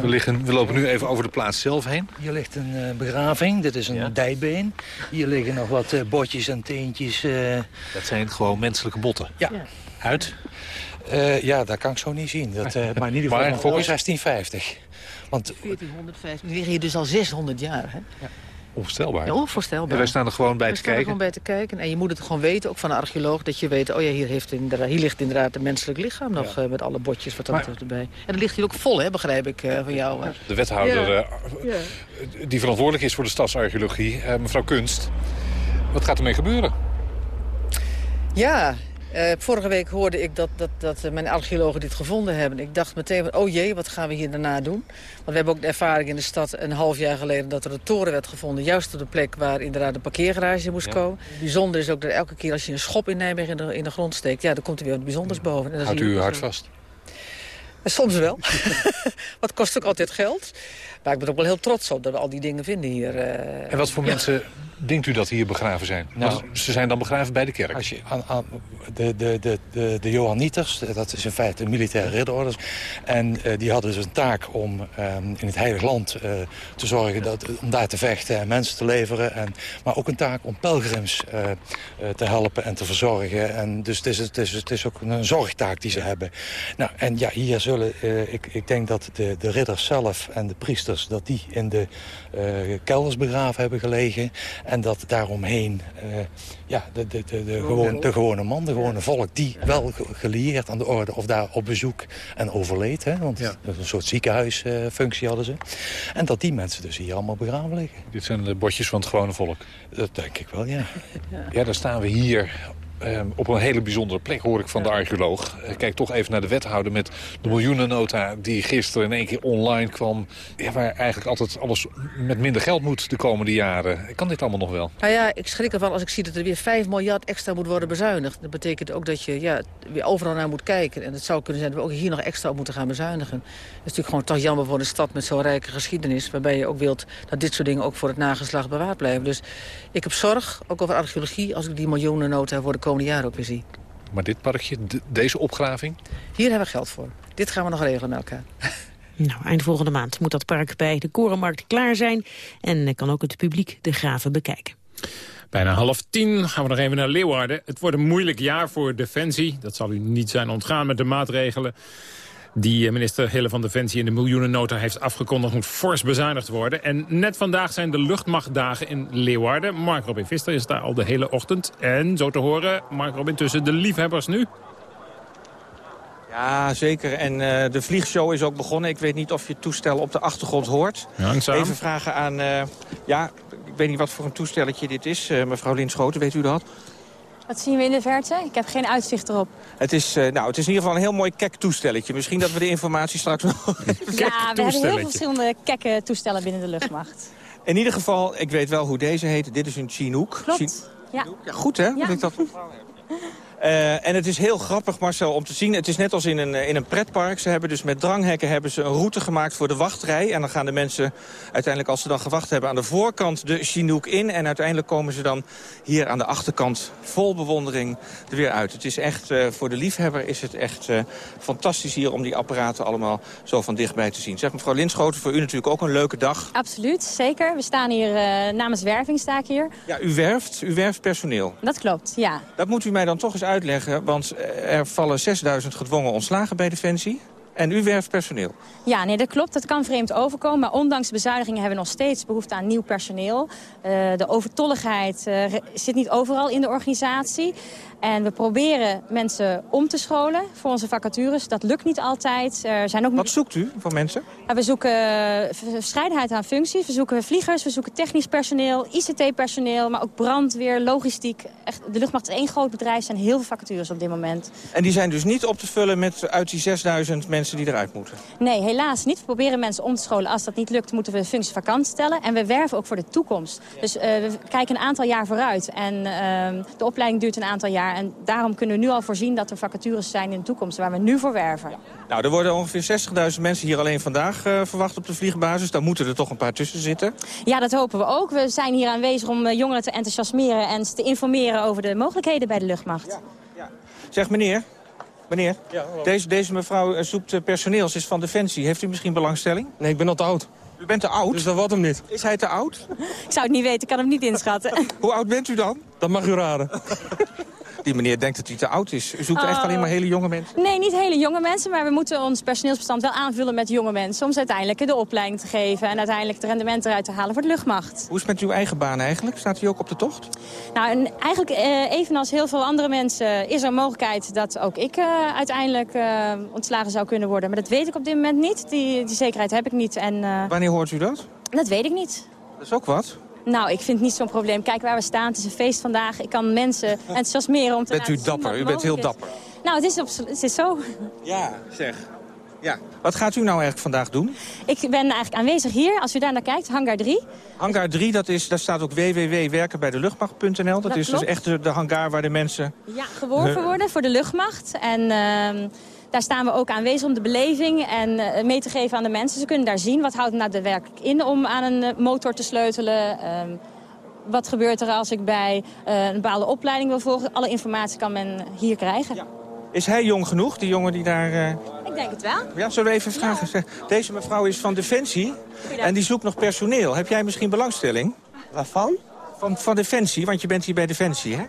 we, liggen, we lopen nu even over de plaats zelf heen. Hier ligt een begraving, dit is een ja. dijbeen. Hier liggen nog wat botjes en teentjes. Dat zijn gewoon menselijke botten? Ja. Uit? ja, dat kan ik zo niet zien. Dat, [LAUGHS] maar in ieder geval voor 1650. Want, 1450, we liggen hier dus al 600 jaar. Hè? Ja. Onvoorstelbaar. Ja, onvoorstelbaar. En wij staan er gewoon bij te kijken. er gewoon bij te kijken. En je moet het gewoon weten, ook van een archeoloog, dat je weet... oh ja, hier, heeft inderdaad, hier ligt inderdaad een menselijk lichaam nog... Ja. Uh, met alle botjes wat dat erbij. En dat ligt hier ook vol, hè, begrijp ik, uh, van jou. Hè? De wethouder ja. uh, die verantwoordelijk is voor de stadsarcheologie, mevrouw Kunst. Wat gaat ermee gebeuren? Ja, Uh, vorige week hoorde ik dat, dat, dat mijn archeologen dit gevonden hebben. Ik dacht meteen, van, oh jee, wat gaan we hier daarna doen? Want we hebben ook de ervaring in de stad een half jaar geleden... dat er een toren werd gevonden, juist op de plek waar inderdaad een parkeergarage moest ja. komen. Bijzonder is ook dat elke keer als je een schop in Nijmegen in de, in de grond steekt... ja, dan komt er weer wat bijzonders boven. En Houdt u uw hart vast? En soms wel. [LAUGHS] wat kost ook altijd geld. Maar ik ben ook wel heel trots op dat we al die dingen vinden hier. Uh, en wat voor ja. mensen denkt u dat hier begraven zijn? Nou, ze zijn dan begraven bij de kerk? Als je aan, aan de, de, de, de, de dat is in feite een militaire ridderorde. En uh, die hadden dus een taak om um, in het Heilig Land uh, te zorgen, dat, om daar te vechten en mensen te leveren. En, maar ook een taak om pelgrims te helpen en te verzorgen. En dus het is, het, is, het is ook een zorgtaak die ze hebben. Nou, en ja, hier zullen, ik, ik denk dat de, de ridders zelf en de priesters... dat die in de kelders begraven hebben gelegen... En dat daaromheen uh, ja, de, de, de, de, gewoon, de gewone man, de gewone volk... die wel gelieerd aan de orde of daar op bezoek en overleed. Hè, want ja. een soort ziekenhuisfunctie uh, hadden ze. En dat die mensen dus hier allemaal begraven liggen. Dit zijn de botjes van het gewone volk? Dat denk ik wel, ja. Ja, dan staan we hier Um, op een hele bijzondere plek, hoor ik van de archeoloog. Uh, kijk toch even naar de wethouder met de miljoenennota... die gisteren in één keer online kwam. Ja, waar eigenlijk altijd alles met minder geld moet de komende jaren. Kan dit allemaal nog wel? Nou ja, ik schrik ervan als ik zie dat er weer 5 miljard extra moet worden bezuinigd. Dat betekent ook dat je ja, weer overal naar moet kijken. En het zou kunnen zijn dat we ook hier nog extra op moeten gaan bezuinigen. Dat is natuurlijk gewoon toch jammer voor een stad met zo'n rijke geschiedenis... waarbij je ook wilt dat dit soort dingen ook voor het nageslag bewaard blijven. Dus ik heb zorg, ook over archeologie... als ik die miljoenennota voor de komende jaren ook weer zie. Maar dit parkje, deze opgraving? Hier hebben we geld voor. Dit gaan we nog regelen met elkaar. [LAUGHS] Nou, eind volgende maand moet dat park bij de Korenmarkt klaar zijn. En kan ook het publiek de graven bekijken. Bijna half tien gaan we nog even naar Leeuwarden. Het wordt een moeilijk jaar voor Defensie. Dat zal u niet zijn ontgaan met de maatregelen die minister Hille van Defensie in de miljoenennota heeft afgekondigd... moet fors bezuinigd worden. En net vandaag zijn de luchtmachtdagen in Leeuwarden. Mark Robin Visser is daar al de hele ochtend. En zo te horen, Mark Robin tussen de liefhebbers nu... Ja, zeker. En uh, de vliegshow is ook begonnen. Ik weet niet of je het toestel op de achtergrond hoort. Langzaam. Even vragen aan... Uh, ja, ik weet niet wat voor een toestelletje dit is. Uh, mevrouw Linschoten, weet u dat? Wat zien we in de verte? Ik heb geen uitzicht erop. Het is, eh, nou, het is in ieder geval een heel mooi kek toestelletje. Misschien dat we de informatie straks nog... [LAUGHS] Ja, we hebben heel veel verschillende kekke toestellen binnen de luchtmacht. [LAUGHS] In ieder geval, ik weet wel hoe deze heet. Dit is een Chinook. Klopt. Ja. Ja, goed hè? Dat ik dat... [LAUGHS] Eh, en het is heel grappig, Marcel, om te zien. Het is net als in een, eh, in een pretpark. Ze hebben dus met dranghekken hebben ze een route gemaakt voor de wachtrij. En dan gaan de mensen uiteindelijk, als ze dan gewacht hebben... aan de voorkant de Chinook in. En uiteindelijk komen ze dan hier aan de achterkant vol bewondering er weer uit. Het is echt, uh, voor de liefhebber is het echt uh, fantastisch hier... om die apparaten allemaal zo van dichtbij te zien. Zeg mevrouw Linschoten, voor u natuurlijk ook een leuke dag. Absoluut, zeker. We staan hier namens werving, sta ik hier. Ja, u werft, u werft personeel. Dat klopt, ja. Dat moet u mij dan toch eens uitleggen, want er vallen 6000 gedwongen ontslagen bij Defensie. En u werft personeel? Ja, nee, dat klopt. Dat kan vreemd overkomen. Maar ondanks bezuinigingen hebben we nog steeds behoefte aan nieuw personeel. Uh, de overtolligheid uh, zit niet overal in de organisatie. En we proberen mensen om te scholen voor onze vacatures. Dat lukt niet altijd. Er zijn ook... Wat zoekt u voor mensen? We zoeken verscheidenheid aan functies. We zoeken vliegers, we zoeken technisch personeel, ICT-personeel... maar ook brandweer, logistiek. Echt, de luchtmacht is één groot bedrijf. Er zijn heel veel vacatures op dit moment. En die zijn dus niet op te vullen met uit die 6000 mensen die eruit moeten? Nee, helaas niet. We proberen mensen om te scholen. Als dat niet lukt, moeten we de functies vakant stellen. En we werven ook voor de toekomst. Dus uh, we kijken een aantal jaar vooruit. En uh, de opleiding duurt een aantal jaar. En daarom kunnen we nu al voorzien dat er vacatures zijn in de toekomst... waar we nu voor werven. Ja. Nou, er worden ongeveer 60.000 mensen hier alleen vandaag uh, verwacht op de vliegbasis. Daar moeten er toch een paar tussen zitten. Ja, dat hopen we ook. We zijn hier aanwezig om jongeren te enthousiasmeren... en te informeren over de mogelijkheden bij de luchtmacht. Ja. Ja. Zeg, meneer, Meneer, ja, deze, deze mevrouw zoekt personeel. Ze is van Defensie. Heeft u misschien belangstelling? Nee, ik ben al te oud. U bent te oud? Dus dat wordt hem niet. Is hij te oud? [LAUGHS] Ik zou het niet weten, ik kan hem niet inschatten. Hoe oud bent u dan? Dat mag u raden. [LAUGHS] Die meneer denkt dat hij te oud is. U zoekt oh. echt alleen maar hele jonge mensen? Nee, niet hele jonge mensen, maar we moeten ons personeelsbestand wel aanvullen met jonge mensen. Om ze uiteindelijk de opleiding te geven en uiteindelijk het rendement eruit te halen voor de luchtmacht. Hoe is het met uw eigen baan eigenlijk? Staat u ook op de tocht? Nou, en eigenlijk eh, evenals heel veel andere mensen is er een mogelijkheid dat ook ik uh, uiteindelijk uh, ontslagen zou kunnen worden. Maar dat weet ik op dit moment niet. Die, die zekerheid heb ik niet. En, uh, Wanneer hoort u dat? Dat weet ik niet. Dat is ook wat. Nou, ik vind het niet zo'n probleem. Kijk waar we staan. Het is een feest vandaag. Ik kan mensen enthousiasmeren om te Bent u dapper? U bent heel dapper. Nou, het is, op, het is zo. Ja, zeg. Ja. Wat gaat u nou eigenlijk vandaag doen? Ik ben eigenlijk aanwezig hier, als u daar naar kijkt, hangar 3. Hangar 3, dat is, daar staat ook www.werkenbijdeluchtmacht.nl. Dat, dat is klopt. dus echt de, de hangar waar de mensen... Ja, geworven worden voor de luchtmacht. En... Uh, daar staan we ook aanwezig om de beleving en uh, mee te geven aan de mensen. Ze kunnen daar zien wat houdt het nou daadwerkelijk in om aan een uh, motor te sleutelen. Um, wat gebeurt er als ik bij uh, een bepaalde opleiding wil volgen. Alle informatie kan men hier krijgen. Ja. Is hij jong genoeg, die jongen die daar... Ik denk het wel. Ja, zullen we even vragen? Ja. Deze mevrouw is van Defensie en die zoekt nog personeel. Heb jij misschien belangstelling? Waarvan? Van, van Defensie, want je bent hier bij Defensie, hè?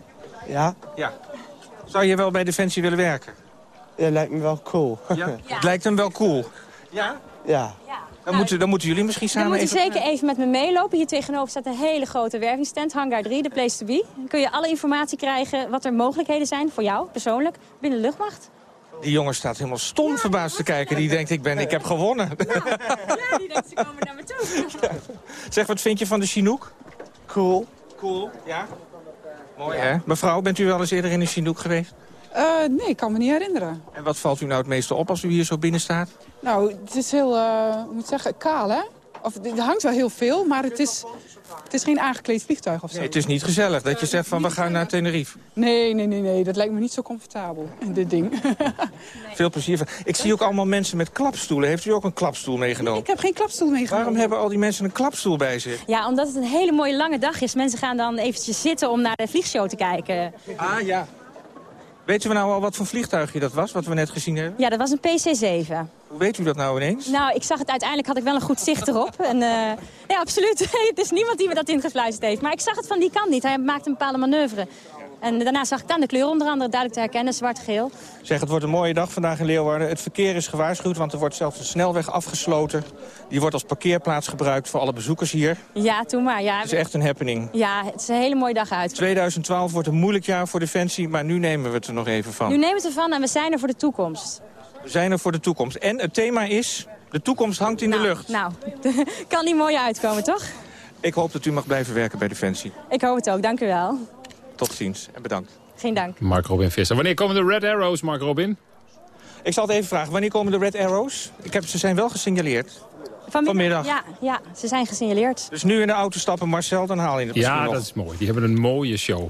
Ja. Ja. Zou je wel bij Defensie willen werken? Ja, lijkt me wel cool. Ja? [LAUGHS] ja. Het lijkt hem wel cool. Ja? Ja. Dan, nou, moeten, dan moeten jullie misschien samen Dan moet je zeker even met me meelopen. Hier tegenover staat een hele grote wervingstent, Hangar 3, de place to be. Dan kun je alle informatie krijgen wat er mogelijkheden zijn voor jou persoonlijk binnen de luchtmacht. Die jongen staat helemaal stom ja, verbaasd te kijken. Die denkt, ik, ben, ik heb gewonnen. Ja, ja die denkt, ze komen naar me toe. [LAUGHS] Zeg, wat vind je van de Chinook? Cool. Cool, ja. Mooi, hè? Mevrouw, bent u wel eens eerder in een Chinook geweest? Uh, nee, ik kan me niet herinneren. En wat valt u nou het meeste op als u hier zo binnen staat? Nou, het is heel, uh, moet zeggen, kaal, hè? Of, er hangt wel heel veel, maar het is, het is geen aangekleed vliegtuig of zo. Nee, het is niet gezellig dat je zegt van we gaan naar Tenerife. Nee, nee, nee, nee. Dat lijkt me niet zo comfortabel, dit ding. [LAUGHS] Veel plezier. Ik zie ook allemaal mensen met klapstoelen. Heeft u ook een klapstoel meegenomen? Ik heb geen klapstoel meegenomen. Waarom hebben al die mensen een klapstoel bij zich? Ja, omdat het een hele mooie lange dag is. Mensen gaan dan eventjes zitten om naar de vliegshow te kijken. Ah, ja. Weten we nou al wat voor vliegtuigje dat was, wat we net gezien hebben? Ja, dat was een PC-7. Hoe weet u dat nou ineens? Nou, ik zag het uiteindelijk, had ik wel een goed zicht erop. [LAUGHS] En, uh, ja, absoluut. [LAUGHS] het is niemand die me dat ingefluisterd heeft. Maar ik zag het van die kant niet. Hij maakte een bepaalde manoeuvre. En daarna zag ik dan de kleur onder andere duidelijk te herkennen, zwart-geel. Zeg, het wordt een mooie dag vandaag in Leeuwarden. Het verkeer is gewaarschuwd, want er wordt zelfs een snelweg afgesloten. Die wordt als parkeerplaats gebruikt voor alle bezoekers hier. Ja, toen maar. Ja, het is echt een happening. Ja, het is een hele mooie dag uit. 2012 wordt een moeilijk jaar voor Defensie, maar nu nemen we het er nog even van. Nu nemen we het ervan en we zijn er voor de toekomst. We zijn er voor de toekomst. En het thema is, de toekomst hangt in nou, de lucht. Nou, [LAUGHS] kan niet mooi uitkomen, toch? Ik hoop dat u mag blijven werken bij Defensie. Ik hoop het ook, dank u wel. Tot ziens en bedankt. Geen dank. Mark Robin Visser. Wanneer komen de Red Arrows, Mark Robin? Ik zal het even vragen. Wanneer komen de Red Arrows? Ik heb, ze zijn wel gesignaleerd. Vanmiddag. Ja, ja, ze zijn gesignaleerd. Dus nu in de auto stappen, Marcel, dan haal je het Ja, nog. dat is mooi. Die hebben een mooie show.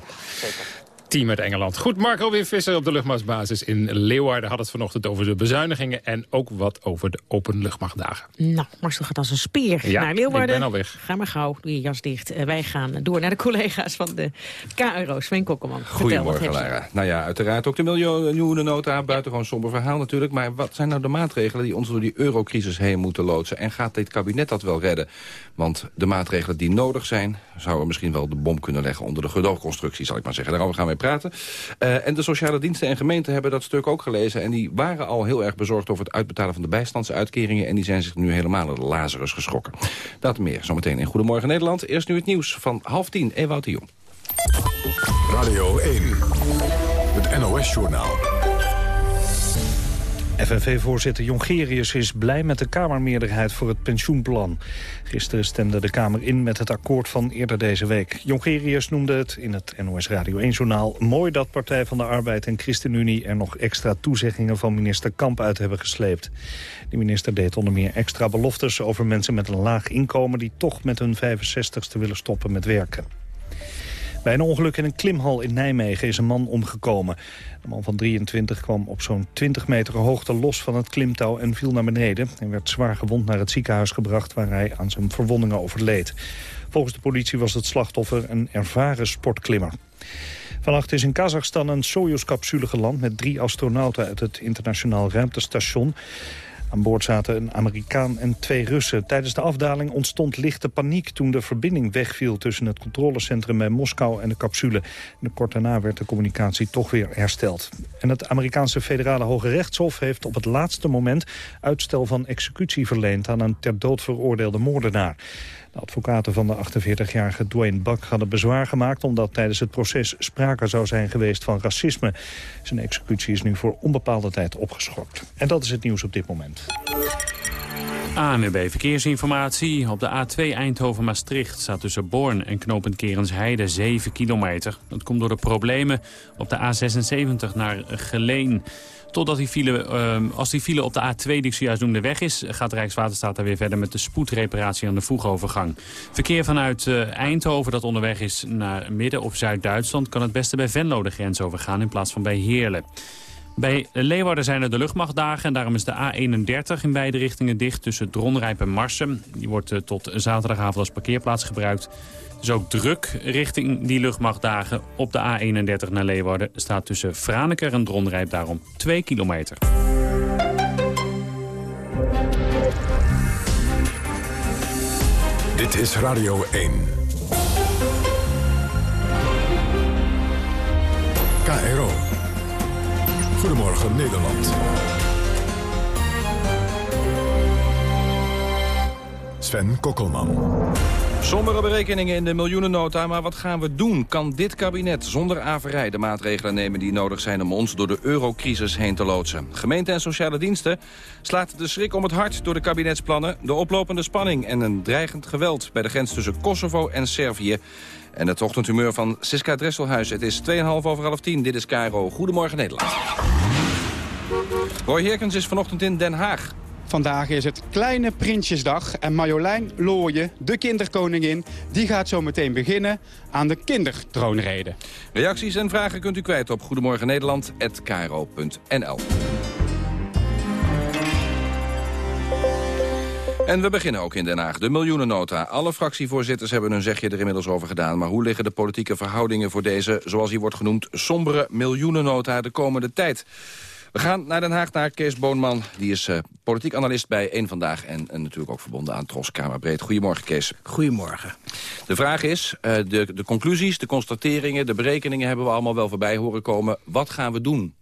Team uit Engeland. Goed, Robin Visser op de luchtmachtsbasis in Leeuwarden... had het vanochtend over de bezuinigingen... en ook wat over de openluchtmachtdagen. Nou, Marcel gaat als een speer Ja, naar Leeuwarden. ik ben al weg. Ga maar gauw, doe je jas dicht. Eh, wij gaan door naar de collega's van de KRO. Sven wat Goedemorgen? Lara. Nou ja, uiteraard ook de miljoenennota. Buitengewoon somber verhaal natuurlijk. Maar wat zijn nou de maatregelen die ons door die eurocrisis heen moeten loodsen? En gaat dit kabinet dat wel redden? Want de maatregelen die nodig zijn... zouden misschien wel de bom kunnen leggen onder de gedoogconstructie, zal ik maar zeggen. Daarover gaan we praten. Eh, en de sociale diensten en gemeenten hebben dat stuk ook gelezen. En die waren al heel erg bezorgd over het uitbetalen van de bijstandsuitkeringen. En die zijn zich nu helemaal de Lazarus geschrokken. Dat meer zometeen in Goedemorgen Nederland. Eerst nu het nieuws van half tien. Ewout de Jong. Radio 1, het NOS-journaal. FNV-voorzitter Jongerius is blij met de Kamermeerderheid voor het pensioenplan. Gisteren stemde de Kamer in met het akkoord van eerder deze week. Jongerius noemde het in het NOS Radio 1-journaal mooi dat Partij van de Arbeid en ChristenUnie er nog extra toezeggingen van minister Kamp uit hebben gesleept. De minister deed onder meer extra beloftes over mensen met een laag inkomen die toch met hun 65ste willen stoppen met werken. Bij een ongeluk in een klimhal in Nijmegen is een man omgekomen. De man van 23 kwam op zo'n 20 meter hoogte los van het klimtouw en viel naar beneden. Hij werd zwaar gewond naar het ziekenhuis gebracht waar hij aan zijn verwondingen overleed. Volgens de politie was het slachtoffer een ervaren sportklimmer. Vannacht is in Kazachstan een Soyuz-capsule geland met drie astronauten uit het internationaal ruimtestation. Aan boord zaten een Amerikaan en twee Russen. Tijdens de afdaling ontstond lichte paniek toen de verbinding wegviel tussen het controlecentrum bij Moskou en de capsule. En kort daarna werd de communicatie toch weer hersteld. En het Amerikaanse federale Hoge Rechtshof heeft op het laatste moment uitstel van executie verleend aan een ter dood veroordeelde moordenaar. Advocaten van de 48-jarige Dwayne Buck hadden bezwaar gemaakt... omdat tijdens het proces sprake zou zijn geweest van racisme. Zijn executie is nu voor onbepaalde tijd opgeschort. En dat is het nieuws op dit moment. ANWB Verkeersinformatie. Op de A2 Eindhoven-Maastricht staat tussen Born en knooppunt Kerensheide 7 kilometer. Dat komt door de problemen op de A76 naar Geleen. Totdat die file, uh, als die file op de A2 die ik zojuist noemde weg is... gaat Rijkswaterstaat daar weer verder met de spoedreparatie aan de voegovergang. Verkeer vanuit uh, Eindhoven dat onderweg is naar midden- of Zuid-Duitsland... kan het beste bij Venlo de grens overgaan in plaats van bij Heerlen. Bij Leeuwarden zijn er de luchtmachtdagen en daarom is de A31 in beide richtingen dicht tussen Dronrijp en Marsum. Die wordt uh, tot zaterdagavond als parkeerplaats gebruikt. Dus ook druk richting die luchtmachtdagen op de A31 naar Leeuwarden staat tussen Franeker en Dronrijp daarom 2 kilometer. Dit is Radio 1. KRO. Goedemorgen Nederland. Sven Kokkelman. Sombere berekeningen in de miljoenennota, maar wat gaan we doen? Kan dit kabinet zonder averij de maatregelen nemen die nodig zijn... om ons door de eurocrisis heen te loodsen? Gemeente en sociale diensten slaat de schrik om het hart door de kabinetsplannen... de oplopende spanning en een dreigend geweld... bij de grens tussen Kosovo en Servië. En het ochtendhumeur van Siska Dresselhuis. Het is 2,5 over half 10. Dit is Cairo. Goedemorgen Nederland. Roy Herkens is vanochtend in Den Haag. Vandaag is het Kleine Prinsjesdag en Marjolein Looije, de kinderkoningin... die gaat zo meteen beginnen aan de kindertroonrede. Reacties en vragen kunt u kwijt op Goedemorgen. En we beginnen ook in Den Haag. De miljoenennota. Alle fractievoorzitters hebben hun zegje er inmiddels over gedaan. Maar hoe liggen de politieke verhoudingen voor deze, zoals hij wordt genoemd... sombere miljoenennota de komende tijd? We gaan naar Den Haag, naar Kees Boonman. Die is uh, politiek analist bij Eén Vandaag en, en, natuurlijk ook verbonden aan Tros Kamerbreed. Goedemorgen, Kees. Goedemorgen. De vraag is, uh, de, de conclusies, de constateringen, de berekeningen... hebben we allemaal wel voorbij horen komen. Wat gaan we doen?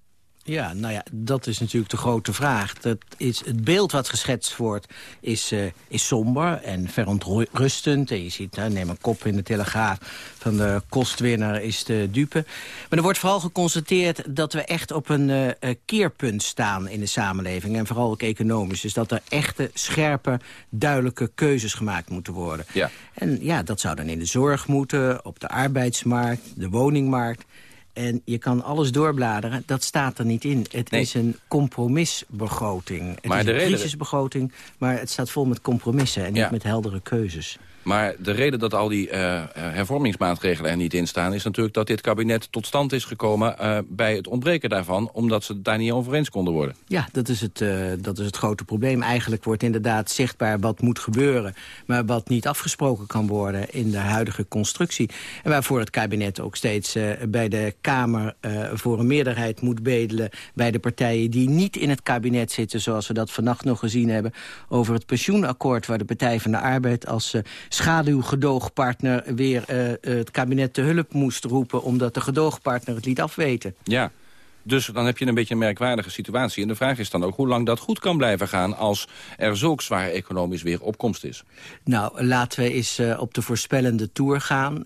Ja, nou ja, dat is natuurlijk de grote vraag. Dat is, het beeld wat geschetst wordt is, uh, is somber en verontrustend. En je ziet, nou, neem een kop in de Telegraaf van de kostwinnaar is de dupe. Maar er wordt vooral geconstateerd dat we echt op een uh, keerpunt staan in de samenleving. En vooral ook economisch. Dus dat er echte, scherpe, duidelijke keuzes gemaakt moeten worden. Ja. En ja, dat zou dan in de zorg moeten, op de arbeidsmarkt, de woningmarkt. En je kan alles doorbladeren, dat staat er niet in. Het is een compromisbegroting. Het Maar is de een crisisbegroting, maar het staat vol met compromissen... en niet met heldere keuzes. Maar de reden dat al die eh, eh, hervormingsmaatregelen er niet in staan... is natuurlijk dat dit kabinet tot stand is gekomen eh, bij het ontbreken daarvan... omdat ze daar niet over eens konden worden. Ja, dat is, het, dat is het grote probleem. Eigenlijk wordt inderdaad zichtbaar wat moet gebeuren... maar wat niet afgesproken kan worden in de huidige constructie. En waarvoor het kabinet ook steeds bij de Kamer voor een meerderheid moet bedelen... bij de partijen die niet in het kabinet zitten... zoals we dat vannacht nog gezien hebben... over het pensioenakkoord waar de Partij van de Arbeid... als schaduwgedoogpartner weer eh, eh, het kabinet te hulp moest roepen... omdat de gedoogpartner het liet afweten. Ja, dus dan heb je een beetje een merkwaardige situatie. En de vraag is dan ook hoe lang dat goed kan blijven gaan... als er zulk zwaar economisch weer opkomst is. Nou, laten we eens eh, op de voorspellende tour gaan.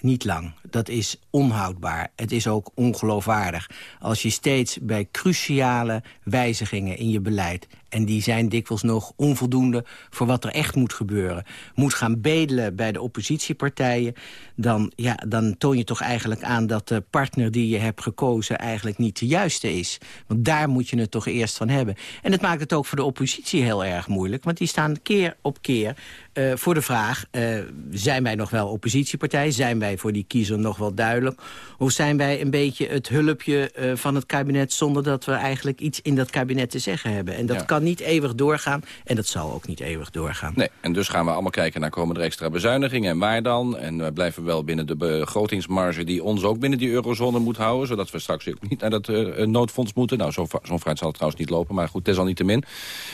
Niet lang. Dat is onhoudbaar. Het is ook ongeloofwaardig. Als je steeds bij cruciale wijzigingen in je beleid... en die zijn dikwijls nog onvoldoende voor wat er echt moet gebeuren... moet gaan bedelen bij de oppositiepartijen... dan, ja, dan toon je toch eigenlijk aan dat de partner die je hebt gekozen... eigenlijk niet de juiste is. Want daar moet je het toch eerst van hebben. En het maakt het ook voor de oppositie heel erg moeilijk... want die staan keer op keer eh, voor de vraag... eh, zijn wij nog wel oppositiepartij? Zijn wij voor die kiezer nog wel duidelijk? Of zijn wij een beetje het hulpje eh, van het kabinet... zonder dat we eigenlijk iets in dat kabinet te zeggen hebben? En dat Ja. kan niet eeuwig doorgaan. En dat zal ook niet eeuwig doorgaan. Nee, en dus gaan we allemaal kijken naar komen er extra bezuinigingen en waar dan. En we blijven wel binnen de begrotingsmarge die ons ook binnen die eurozone moet houden. Zodat we straks ook niet naar dat eh, noodfonds moeten. Nou, zo, zo'n fruit zal het trouwens niet lopen, maar goed, desalniettemin.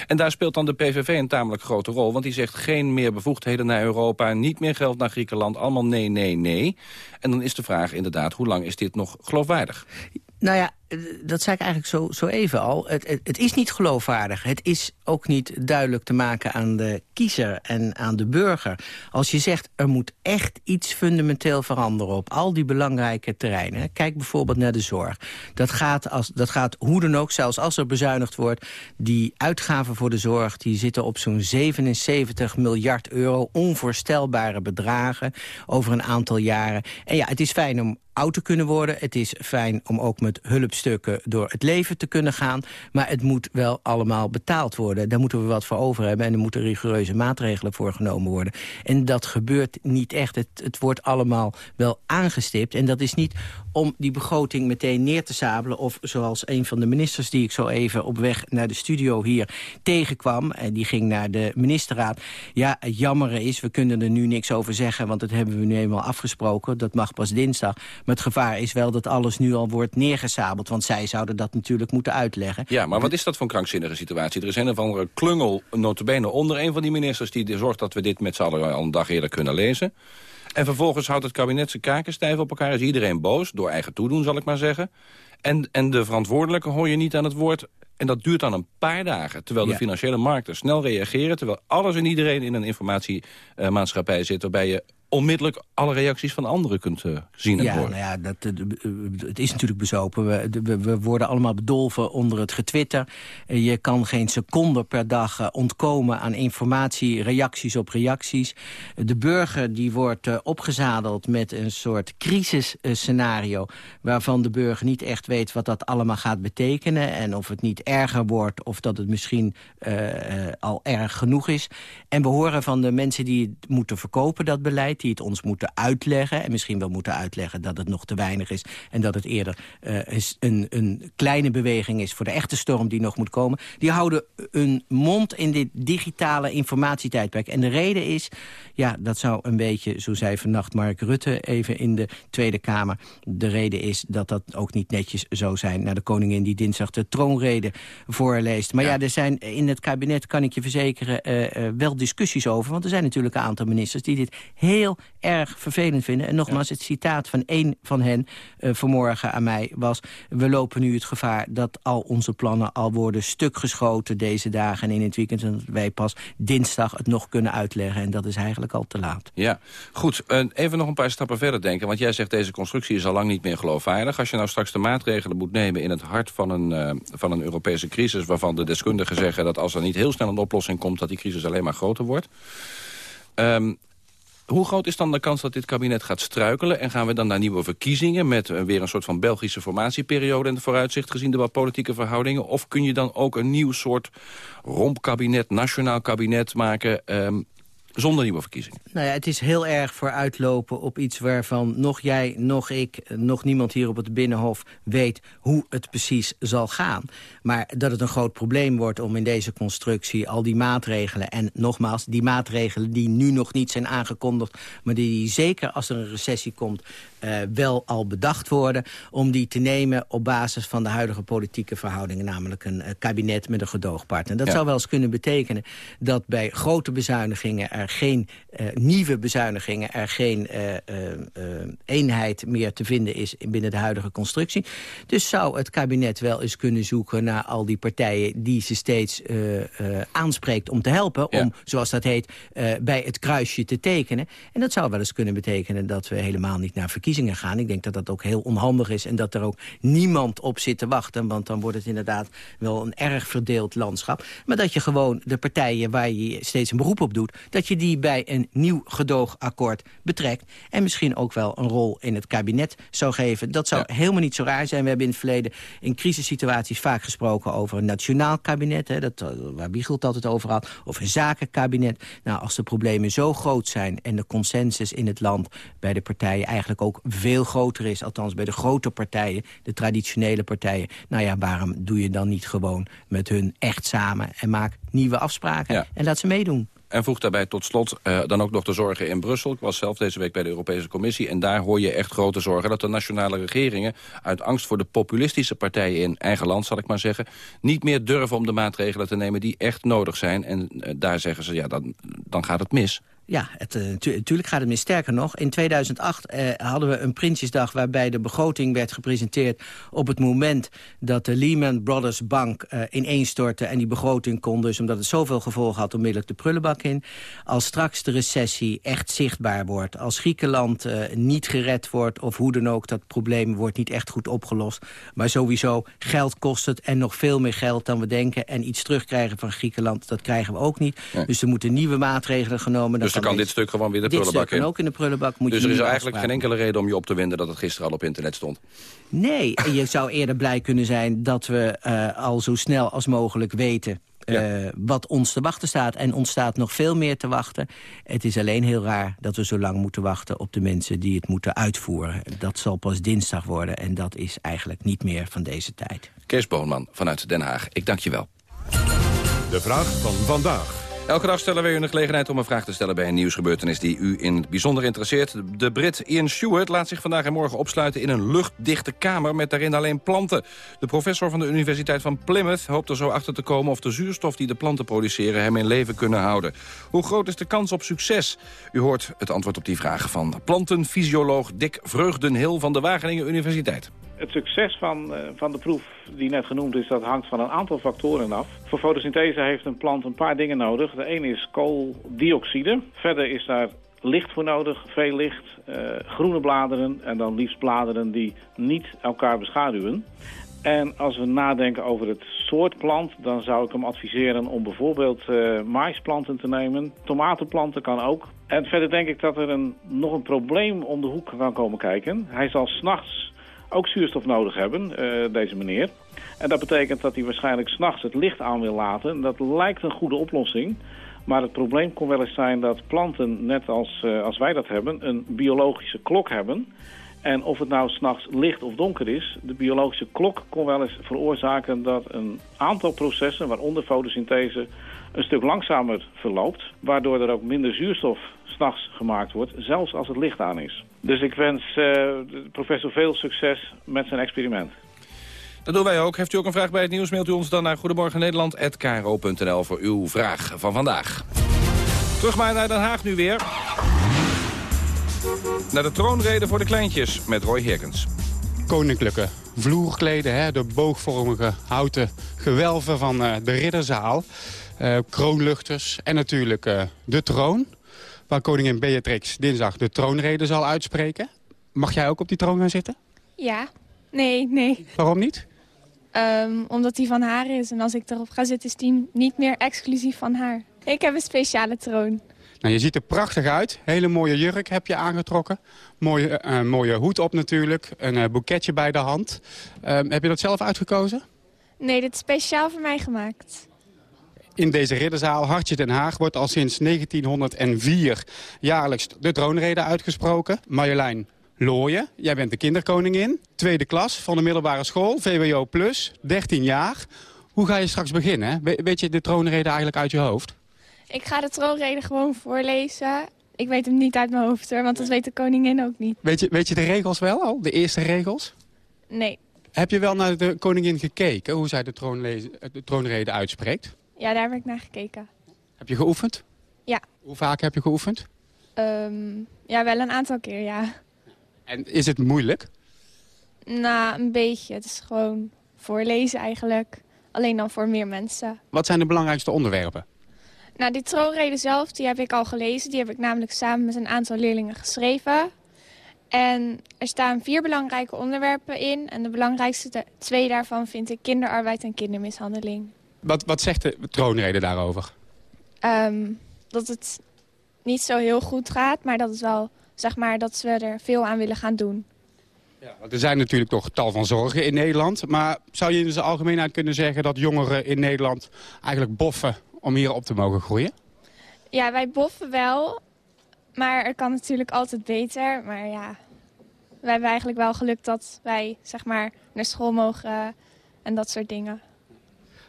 En daar speelt dan de PVV een tamelijk grote rol. Want die zegt geen meer bevoegdheden naar Europa, niet meer geld naar Griekenland. Allemaal nee, nee, nee. En dan is de vraag inderdaad, hoe lang is dit nog geloofwaardig? Nou ja, eh, dat zei ik eigenlijk zo, zo even al. Het, het, is niet geloofwaardig. Het is ook niet duidelijk te maken aan de kiezer en aan de burger. Als je zegt, er moet echt iets fundamenteel veranderen... op al die belangrijke terreinen. Kijk bijvoorbeeld naar de zorg. Dat gaat, als, dat gaat hoe dan ook, zelfs als er bezuinigd wordt... die uitgaven voor de zorg die zitten op zo'n 77 miljard euro. Onvoorstelbare bedragen over een aantal jaren. En ja, het is fijn om oud te kunnen worden. Het is fijn om ook met hulpstukken door het leven te kunnen gaan. Maar het moet wel allemaal betaald worden. Daar moeten we wat voor over hebben. En er moeten rigoureuze maatregelen voor genomen worden. En dat gebeurt niet echt. Het, het wordt allemaal wel aangestipt. En dat is niet om die begroting meteen neer te sabelen... of zoals een van de ministers die ik zo even op weg naar de studio hier tegenkwam... en die ging naar de ministerraad. Ja, het jammere is, we kunnen er nu niks over zeggen... want dat hebben we nu eenmaal afgesproken. Dat mag pas dinsdag. Maar het gevaar is wel dat alles nu al wordt neergesabeld... want zij zouden dat natuurlijk moeten uitleggen. Ja, maar wat is dat voor een krankzinnige situatie? Er is een of andere klungel, notabene onder een van die ministers... die zorgt dat we dit met z'n allen al een dag eerder kunnen lezen. En vervolgens houdt het kabinet zijn kaken stijf op elkaar. Is iedereen boos, door eigen toedoen zal ik maar zeggen. En, en de verantwoordelijke hoor je niet aan het woord. En dat duurt dan een paar dagen. Terwijl de financiële markten snel reageren. Terwijl alles en iedereen in een informatiemaatschappij zit. Waarbij je onmiddellijk alle reacties van anderen kunt eh, zien en ja, horen. nou ja, dat, eh, eh, het is natuurlijk bezopen. We, de- we, we worden allemaal bedolven onder het getwitter. Je kan geen seconde per dag ontkomen aan informatie, reacties op reacties. De burger die wordt opgezadeld met een soort crisisscenario... waarvan de burger niet echt weet wat dat allemaal gaat betekenen... en of het niet erger wordt of dat het misschien al erg genoeg is. En we horen van de mensen die het moeten verkopen, dat beleid... die het ons moeten uitleggen en misschien wel moeten uitleggen... dat het nog te weinig is en dat het eerder eh, een, een kleine beweging is... voor de echte storm die nog moet komen. Die houden een mond in dit digitale informatietijdperk. En de reden is, ja, dat zou een beetje, zo zei vannacht Mark Rutte... even in de Tweede Kamer. De reden is dat dat ook niet netjes zou zijn... naar de koningin die dinsdag de troonrede voorleest. Maar ja, er zijn in het kabinet, kan ik je verzekeren... eh, eh, wel discussies over. Want er zijn natuurlijk een aantal ministers... die dit heel erg vervelend vinden. En nogmaals, het citaat van één van hen eh, vanmorgen aan mij was... we lopen nu het gevaar dat al onze plannen al worden stukgeschoten deze dagen en in het weekend... en dat wij pas dinsdag het nog kunnen uitleggen. En dat is eigenlijk al te laat. Ja, goed. even nog een paar stappen verder denken. Want jij zegt deze constructie is al lang niet meer geloofwaardig. Als je nou straks de maatregelen moet nemen in het hart van een, eh, van een Europese crisis... waarvan de deskundigen zeggen dat als er niet heel snel een oplossing komt... dat die crisis alleen maar groter wordt. Ehm, hoe groot is dan de kans dat dit kabinet gaat struikelen? En gaan we dan naar nieuwe verkiezingen... met eh, weer een soort van Belgische formatieperiode... in het vooruitzicht gezien de wat politieke verhoudingen? Of kun je dan ook een nieuw soort rompkabinet, nationaal kabinet maken... Ehm, zonder nieuwe verkiezingen? Nou ja, het is heel erg vooruitlopen op iets waarvan nog jij, nog ik... nog niemand hier op het Binnenhof weet hoe het precies zal gaan. Maar dat het een groot probleem wordt om in deze constructie al die maatregelen... en nogmaals, die maatregelen die nu nog niet zijn aangekondigd... maar die zeker als er een recessie komt uh, wel al bedacht worden... om die te nemen op basis van de huidige politieke verhoudingen... namelijk een uh, kabinet met een gedoogpartner. Dat Ja. zou wel eens kunnen betekenen dat bij grote bezuinigingen... er geen uh, nieuwe bezuinigingen, er geen eenheid meer te vinden is... binnen de huidige constructie. Dus zou het kabinet wel eens kunnen zoeken naar al die partijen... die ze steeds aanspreekt om te helpen... Ja. om, zoals dat heet, bij het kruisje te tekenen. En dat zou wel eens kunnen betekenen dat we helemaal niet naar verkiezingen gaan. Ik denk dat dat ook heel onhandig is en dat er ook niemand op zit te wachten. Want dan wordt het inderdaad wel een erg verdeeld landschap. Maar dat je gewoon de partijen waar je steeds een beroep op doet... dat je die bij een nieuw gedoogakkoord betrekt. En misschien ook wel een rol in het kabinet zou geven. Dat zou helemaal niet zo raar zijn. We hebben in het verleden in crisissituaties vaak gesproken over een nationaal kabinet. Hè, dat, eh, waar Wiegelt altijd over had. Of een zakenkabinet. Nou, als de problemen zo groot zijn en de consensus in het land bij de partijen eigenlijk ook veel groter is. Althans bij de grote partijen, de traditionele partijen. Nou ja, waarom doe je dan niet gewoon met hun echt samen en maak nieuwe afspraken en laat ze meedoen. En voeg daarbij tot slot eh, dan ook nog de zorgen in Brussel. Ik was zelf deze week bij de Europese Commissie... en daar hoor je echt grote zorgen dat de nationale regeringen... uit angst voor de populistische partijen in eigen land, zal ik maar zeggen... niet meer durven om de maatregelen te nemen die echt nodig zijn. En eh, daar zeggen ze, ja, dan, dan gaat het mis. Ja, het, natuurlijk gaat het mis. Sterker nog, in 2008 eh, hadden we een Prinsjesdag... waarbij de begroting werd gepresenteerd op het moment... dat de Lehman Brothers Bank uh, ineenstortte... en die begroting kon dus, omdat het zoveel gevolgen had... onmiddellijk de prullenbak in. Als straks de recessie echt zichtbaar wordt... als Griekenland uh, niet gered wordt of hoe dan ook... dat probleem wordt niet echt goed opgelost. Maar sowieso, geld kost het en nog veel meer geld dan we denken... en iets terugkrijgen van Griekenland, dat krijgen we ook niet. Dus er moeten nieuwe maatregelen genomen... Dus dan kan dit stuk gewoon weer de dit prullenbak stuk in. kan ook in de prullenbak. Moet dus je er is eigenlijk geen enkele reden om je op te winden... dat het gisteren al op internet stond. Nee, je zou eerder blij kunnen zijn dat we uh, al zo snel als mogelijk weten... Uh, wat ons te wachten staat. En ons staat nog veel meer te wachten. Het is alleen heel raar dat we zo lang moeten wachten... op de mensen die het moeten uitvoeren. Dat zal pas dinsdag worden. En dat is eigenlijk niet meer van deze tijd. Kees Boonman vanuit Den Haag, ik dank je wel. De vraag van vandaag. Elke dag stellen wij u de gelegenheid om een vraag te stellen bij een nieuwsgebeurtenis die u in het bijzonder interesseert. De Brit Ian Stewart laat zich vandaag en morgen opsluiten in een luchtdichte kamer met daarin alleen planten. De professor van de Universiteit van Plymouth hoopt er zo achter te komen of de zuurstof die de planten produceren hem in leven kunnen houden. Hoe groot is de kans op succes? U hoort het antwoord op die vraag van plantenfysioloog Dick Vreugdenhil van de Wageningen Universiteit. Het succes van, uh, van de proef die net genoemd is, dat hangt van een aantal factoren af. Voor fotosynthese heeft een plant een paar dingen nodig. De ene is kooldioxide. Verder is daar licht voor nodig, veel licht, uh, groene bladeren en dan liefst bladeren die niet elkaar beschaduwen. En als we nadenken over het soort plant, dan zou ik hem adviseren om bijvoorbeeld uh, maisplanten te nemen. Tomatenplanten kan ook. En verder denk ik dat er een, nog een probleem om de hoek kan komen kijken. Hij zal s'nachts ook zuurstof nodig hebben, uh, deze meneer. En dat betekent dat hij waarschijnlijk s'nachts het licht aan wil laten. Dat lijkt een goede oplossing. Maar het probleem kon wel eens zijn dat planten, net als, uh, als wij dat hebben, een biologische klok hebben. En of het nou s'nachts licht of donker is, de biologische klok kon wel eens veroorzaken dat een aantal processen, waaronder fotosynthese, een stuk langzamer verloopt. Waardoor er ook minder zuurstof s'nachts gemaakt wordt, zelfs als het licht aan is. Dus ik wens uh, professor veel succes met zijn experiment. Dat doen wij ook. Heeft u ook een vraag bij het nieuws, mailt u ons dan naar goedemorgennederland.kro.nl voor uw vraag van vandaag. Terug maar naar Den Haag nu weer. Naar de troonrede voor de kleintjes met Roy Herkens. Koninklijke vloerkleden, hè, de boogvormige houten gewelven van uh, de ridderzaal. Uh, kroonluchters en natuurlijk uh, de troon. Waar koningin Beatrix dinsdag de troonrede zal uitspreken. Mag jij ook op die troon gaan zitten? Ja. Nee, nee. Waarom niet? Um, omdat die van haar is. En als ik erop ga zitten is die niet meer exclusief van haar. Ik heb een speciale troon. Nou, je ziet er prachtig uit. Hele mooie jurk heb je aangetrokken. Mooie, eh, mooie hoed op natuurlijk. Een eh, boeketje bij de hand. Ehm, heb je dat zelf uitgekozen? Nee, dit is speciaal voor mij gemaakt. In deze ridderzaal, Hartje Den Haag, wordt al sinds 1904 jaarlijks de troonrede uitgesproken. Marjolein Looyen, jij bent de kinderkoningin. Tweede klas van de middelbare school, VWO+, 13 jaar. Hoe ga je straks beginnen? We- weet je de troonrede eigenlijk uit je hoofd? Ik ga de troonrede gewoon voorlezen. Ik weet hem niet uit mijn hoofd hoor, want dat weet de koningin ook niet. Weet je, weet je de regels wel al? De eerste regels? Nee. Heb je wel naar de koningin gekeken, hoe zij de, troonle- de troonrede uitspreekt? Ja, daar heb ik naar gekeken. Heb je geoefend? Ja. Hoe vaak heb je geoefend? Ehm, ja, wel een aantal keer, ja. En is het moeilijk? Nou, een beetje. Het is gewoon voorlezen eigenlijk. Alleen dan voor meer mensen. Wat zijn de belangrijkste onderwerpen? Nou, die troonrede zelf, die heb ik al gelezen. Die heb ik namelijk samen met een aantal leerlingen geschreven. En er staan vier belangrijke onderwerpen in. En de belangrijkste twee daarvan vind ik kinderarbeid en kindermishandeling. Wat, wat zegt de troonrede daarover? Ehm, dat het niet zo heel goed gaat, maar dat het wel, zeg maar, dat we er veel aan willen gaan doen. Want er zijn natuurlijk toch tal van zorgen in Nederland. Maar zou je in zijn algemeenheid kunnen zeggen dat jongeren in Nederland eigenlijk boffen om hier op te mogen groeien? Ja, wij boffen wel, maar er kan natuurlijk altijd beter. Maar ja, wij hebben eigenlijk wel geluk dat wij, zeg maar, naar school mogen en dat soort dingen.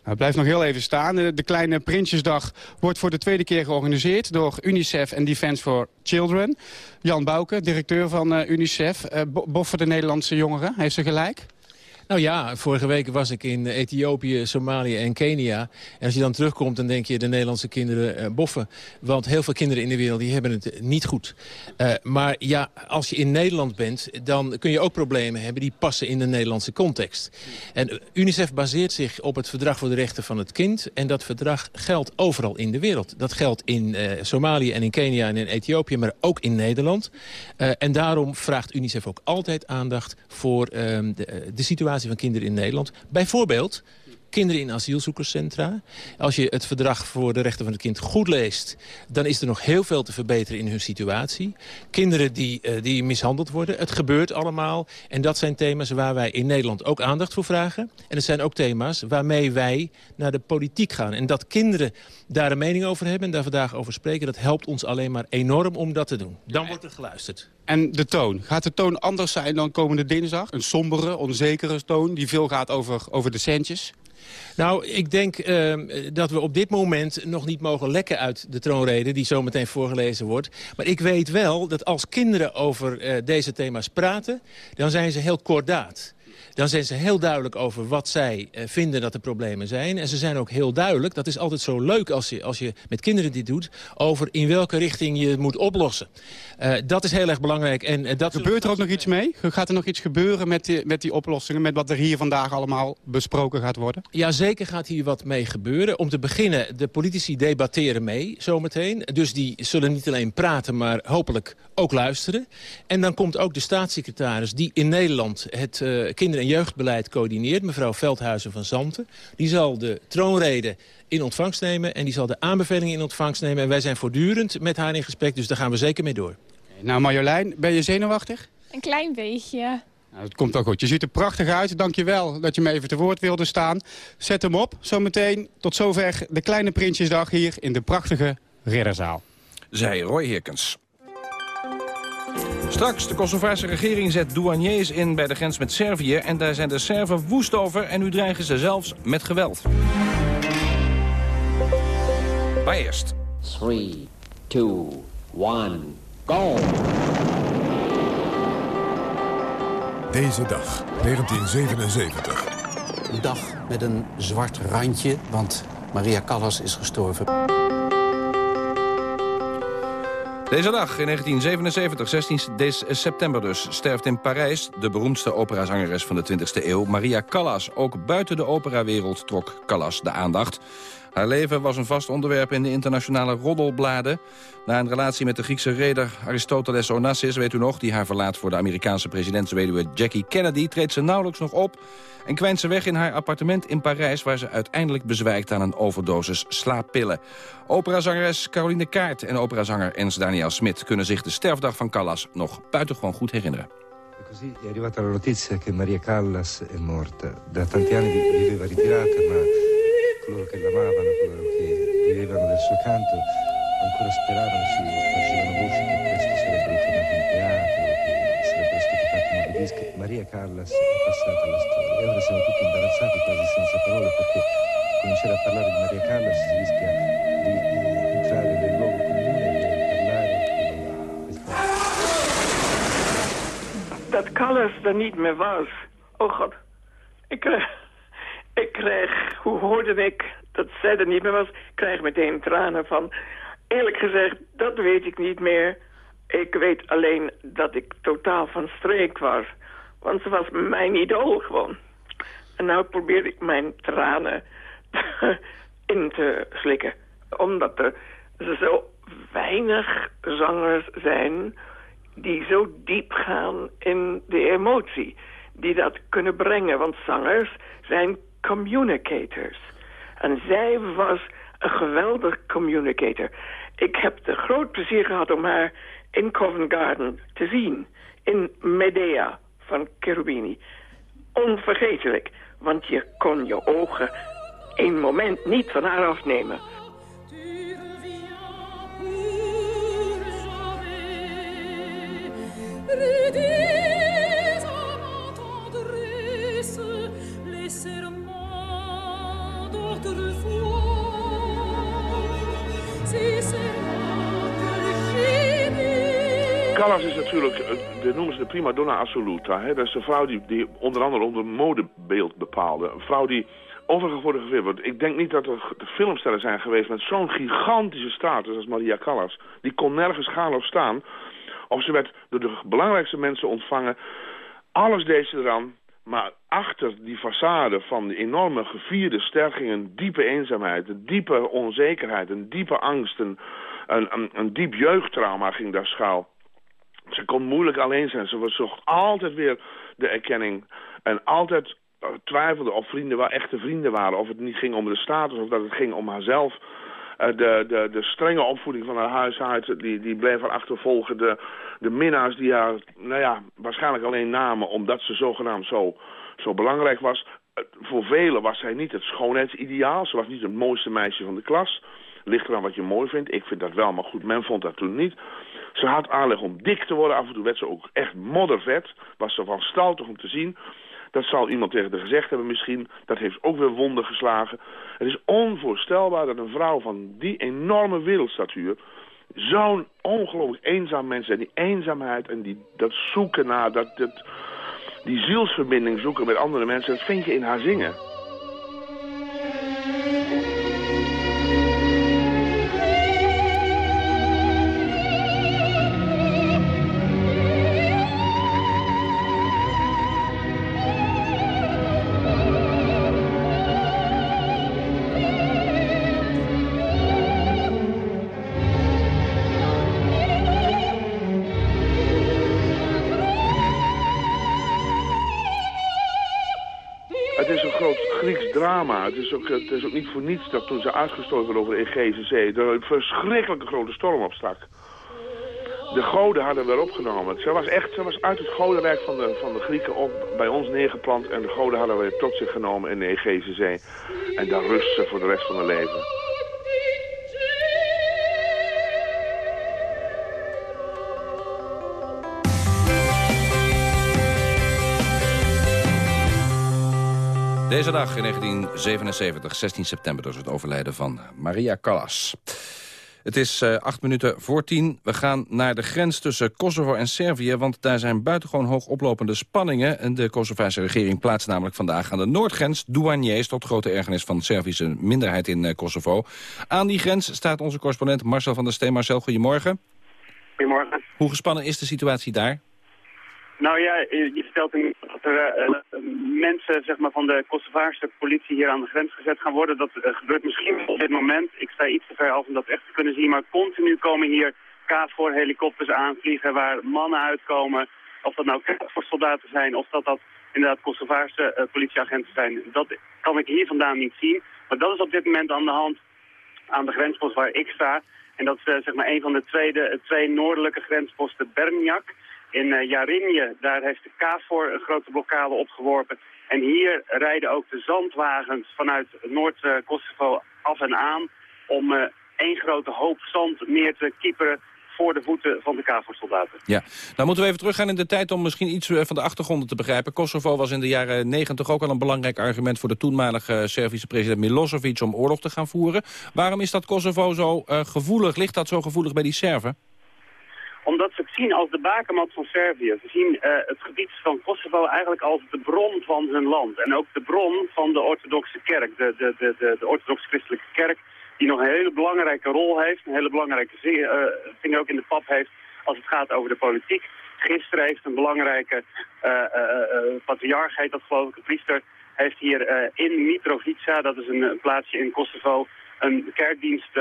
Nou, blijf nog heel even staan. De Kleine Prinsjesdag wordt voor de tweede keer georganiseerd... door UNICEF en Defence for Children. Jan Bouke, directeur van eh, UNICEF. Eh, bo- boffen de Nederlandse jongeren, heeft ze gelijk? Nou ja, vorige week was ik in Ethiopië, Somalië en Kenia. En als je dan terugkomt, dan denk je de Nederlandse kinderen eh, boffen. Want heel veel kinderen in de wereld die hebben het niet goed. Eh, maar ja, als je in Nederland bent, dan kun je ook problemen hebben... die passen in de Nederlandse context. En eh, UNICEF baseert zich op het Verdrag voor de Rechten van het Kind. En dat verdrag geldt overal in de wereld. Dat geldt in eh, Somalië en in Kenia en in Ethiopië, maar ook in Nederland. Eh, en daarom vraagt UNICEF ook altijd aandacht voor ehm, de, eh, de situatie van kinderen in Nederland. Bijvoorbeeld kinderen in asielzoekerscentra. Als je het verdrag voor de rechten van het kind goed leest... dan is er nog heel veel te verbeteren in hun situatie. Kinderen die, eh, die mishandeld worden. Het gebeurt allemaal. En dat zijn thema's waar wij in Nederland ook aandacht voor vragen. En het zijn ook thema's waarmee wij naar de politiek gaan. En dat kinderen daar een mening over hebben en daar vandaag over spreken... dat helpt ons alleen maar enorm om dat te doen. Dan wordt er geluisterd. En de toon. Gaat de toon anders zijn dan komende dinsdag? Een sombere, onzekere toon die veel gaat over, over de centjes? Nou, ik denk eh, dat we op dit moment nog niet mogen lekken uit de troonrede... die zometeen voorgelezen wordt. Maar ik weet wel dat als kinderen over eh, deze thema's praten... dan zijn ze heel kordaat. Dan zijn ze heel duidelijk over wat zij eh, vinden dat de problemen zijn. En ze zijn ook heel duidelijk, dat is altijd zo leuk als je, als je met kinderen dit doet... over in welke richting je het moet oplossen. Eh, dat is heel erg belangrijk. En, eh, dat Gebeurt er ook nog iets mee? Gaat er nog iets gebeuren met die, met die oplossingen? Met wat er hier vandaag allemaal besproken gaat worden? Ja, zeker gaat hier wat mee gebeuren. Om te beginnen, de politici debatteren mee zometeen. Dus die zullen niet alleen praten, maar hopelijk ook luisteren. En dan komt ook de staatssecretaris die in Nederland het eh, kinder- en jeugdbeleid coördineert. Mevrouw Veldhuizen van Zanten. Die zal de troonrede in ontvangst nemen en die zal de aanbevelingen in ontvangst nemen. En wij zijn voortdurend met haar in gesprek, dus daar gaan we zeker mee door. Nou Marjolein, ben je zenuwachtig? Een klein beetje. Nou, dat komt ook goed. Je ziet er prachtig uit. Dank je wel dat je me even te woord wilde staan. Zet hem op. Zometeen tot zover de Kleine Prinsjesdag hier in de prachtige Ridderzaal. Zij Roy Hirkens. Straks, de Kosovaarse regering zet douaniers in bij de grens met Servië... en daar zijn de Serven woest over en nu dreigen ze zelfs met geweld. Maar eerst. 3, 2, 1, go! Deze dag, 1977. Een dag met een zwart randje, want Maria Callas is gestorven. Deze dag in 1977, 16 de- september dus, sterft in Parijs... de beroemdste operazangeres van de 20e eeuw, Maria Callas. Ook buiten de operawereld trok Callas de aandacht. Haar leven was een vast onderwerp in de internationale roddelbladen. Na een relatie met de Griekse reder Aristoteles Onassis, weet u nog... die haar verlaat voor de Amerikaanse presidentsweduwe Jackie Kennedy... treedt ze nauwelijks nog op en kwijnt ze weg in haar appartement in Parijs... waar ze uiteindelijk bezwijkt aan een overdosis slaappillen. Operazangeres Caroline Kaart en operazanger Ens Daniel Smit... kunnen zich de sterfdag van Callas nog buitengewoon goed herinneren. Così è arrivata la notizia che Maria Callas è morta. Da tanti anni viveva ritirata, ma coloro che l'amavano, coloro che vivevano canto, ancora speravano, si facevano voci che presto sarebbe ritornata in teatro, che sarebbero stati fatti nuovi. Maria Callas è passata alla storia e ora siamo tutti imbarazzati, quasi senza parole, perché cominciare a parlare di Maria Callas si rischia di, di entrare nel luogo comune e parlare dat Callas er niet meer was. Oh god. Ik kreeg, ik kreeg, hoe hoorde ik dat zij er niet meer was? Krijg meteen tranen van. Eerlijk gezegd, dat weet ik niet meer. Ik weet alleen dat ik totaal van streek was. Want ze was mijn idool gewoon. En nou probeer ik mijn tranen [LAUGHS] in te slikken. Omdat er zo weinig zangers zijn die zo diep gaan in de emotie. Die dat kunnen brengen. Want zangers zijn communicators. En zij was een geweldig communicator. Ik heb de groot plezier gehad om haar in Covent Garden te zien. In Medea van Cherubini. Onvergetelijk. Want je kon je ogen een moment niet van haar afnemen. Callas is natuurlijk, eh, de noemen ze de prima donna assoluta. Hè? Dat is de vrouw die, die onder andere onder modebeeld bepaalde. Een vrouw die overgefotografeerd wordt. Ik denk niet dat er filmsterren zijn geweest met zo'n gigantische status als Maria Callas. Die kon nergens gaan of staan. Of ze werd door de belangrijkste mensen ontvangen. Alles deed ze eraan. Maar achter die façade van die enorme gevierde ster ging een diepe eenzaamheid, een diepe onzekerheid, een diepe angst, een, een, een, diep jeugdtrauma ging daar schuil. Ze kon moeilijk alleen zijn. Ze zocht altijd weer de erkenning. En altijd uh, twijfelde of vrienden wel echte vrienden waren. Of het niet ging om de status of dat het ging om haarzelf. Uh, de, de, de strenge opvoeding van haar huisarts, die, die bleef haar achtervolgen. De, de minnaars die haar, nou ja, waarschijnlijk alleen namen omdat ze zogenaamd zo, zo belangrijk was. Uh, voor velen was zij niet het schoonheidsideaal. Ze was niet het mooiste meisje van de klas. Ligt eraan wat je mooi vindt. Ik vind dat wel, maar goed, men vond dat toen niet. Ze had aanleg om dik te worden. Af en toe werd ze ook echt moddervet. Was ze van staltig om te zien. Dat zal iemand tegen haar gezegd hebben misschien. Dat heeft ook weer wonden geslagen. Het is onvoorstelbaar dat een vrouw van die enorme wereldstatuur... zo'n ongelooflijk eenzaam mens en die eenzaamheid en die, dat zoeken naar... Dat, dat, die zielsverbinding zoeken met andere mensen... dat vind je in haar zingen. Het is, ook, het is ook niet voor niets dat toen ze uitgestorven over de Egese Zee... er een verschrikkelijke grote storm opstak. De goden hadden weer opgenomen. Ze was echt ze was uit het godenrijk van de, van de Grieken op, bij ons neergeplant... en de goden hadden weer tot zich genomen in de Egese Zee. En daar rust ze voor de rest van hun leven. Deze dag in 1977, 16 september, dus het overlijden van Maria Callas. Het is uh, acht minuten voor tien. We gaan naar de grens tussen Kosovo en Servië... want daar zijn buitengewoon hoog oplopende spanningen. En de Kosovaarse regering plaatst namelijk vandaag aan de noordgrens... douaniers tot grote ergernis van de Servische minderheid in uh, Kosovo. Aan die grens staat onze correspondent Marcel van der Steen. Marcel, goedemorgen. Goedemorgen. Hoe gespannen is de situatie daar? Nou ja, je vertelt nu dat er eh, mensen zeg maar, van de Kosovaarse politie hier aan de grens gezet gaan worden. Dat eh, gebeurt misschien op dit moment. Ik sta iets te ver af om dat echt te kunnen zien. Maar continu komen hier KFOR-helikopters aanvliegen waar mannen uitkomen. Of dat nou KFOR-soldaten zijn of dat dat inderdaad Kosovaarse eh, politieagenten zijn. Dat kan ik hier vandaan niet zien. Maar dat is op dit moment aan de hand aan de grenspost waar ik sta. En dat is eh, zeg maar een van de tweede, eh, twee noordelijke grensposten Bernjak. In uh, Jarinje, daar heeft de KFOR een grote blokkade opgeworpen. En hier rijden ook de zandwagens vanuit Noord-Kosovo af en aan... om uh, één grote hoop zand neer te kieperen voor de voeten van de KFOR-soldaten. Ja, nou moeten we even teruggaan in de tijd om misschien iets eh, van de achtergronden te begrijpen. Kosovo was in de jaren negentig ook al een belangrijk argument voor de toenmalige Servische president Milosevic om oorlog te gaan voeren. Waarom is dat Kosovo zo gevoelig? Ligt dat zo gevoelig bij die Serven? Omdat ze het zien als de bakermat van Servië. Ze zien uh, het gebied van Kosovo eigenlijk als de bron van hun land. En ook de bron van de orthodoxe kerk, de, de, de, de, de orthodox-christelijke kerk die nog een hele belangrijke rol heeft, een hele belangrijke uh, vinger ook in de pap heeft als het gaat over de politiek. Gisteren heeft een belangrijke uh, uh, patriarch, heet dat geloof ik, een priester, heeft hier in Mitrovica, dat is een plaatsje in Kosovo, een kerkdienst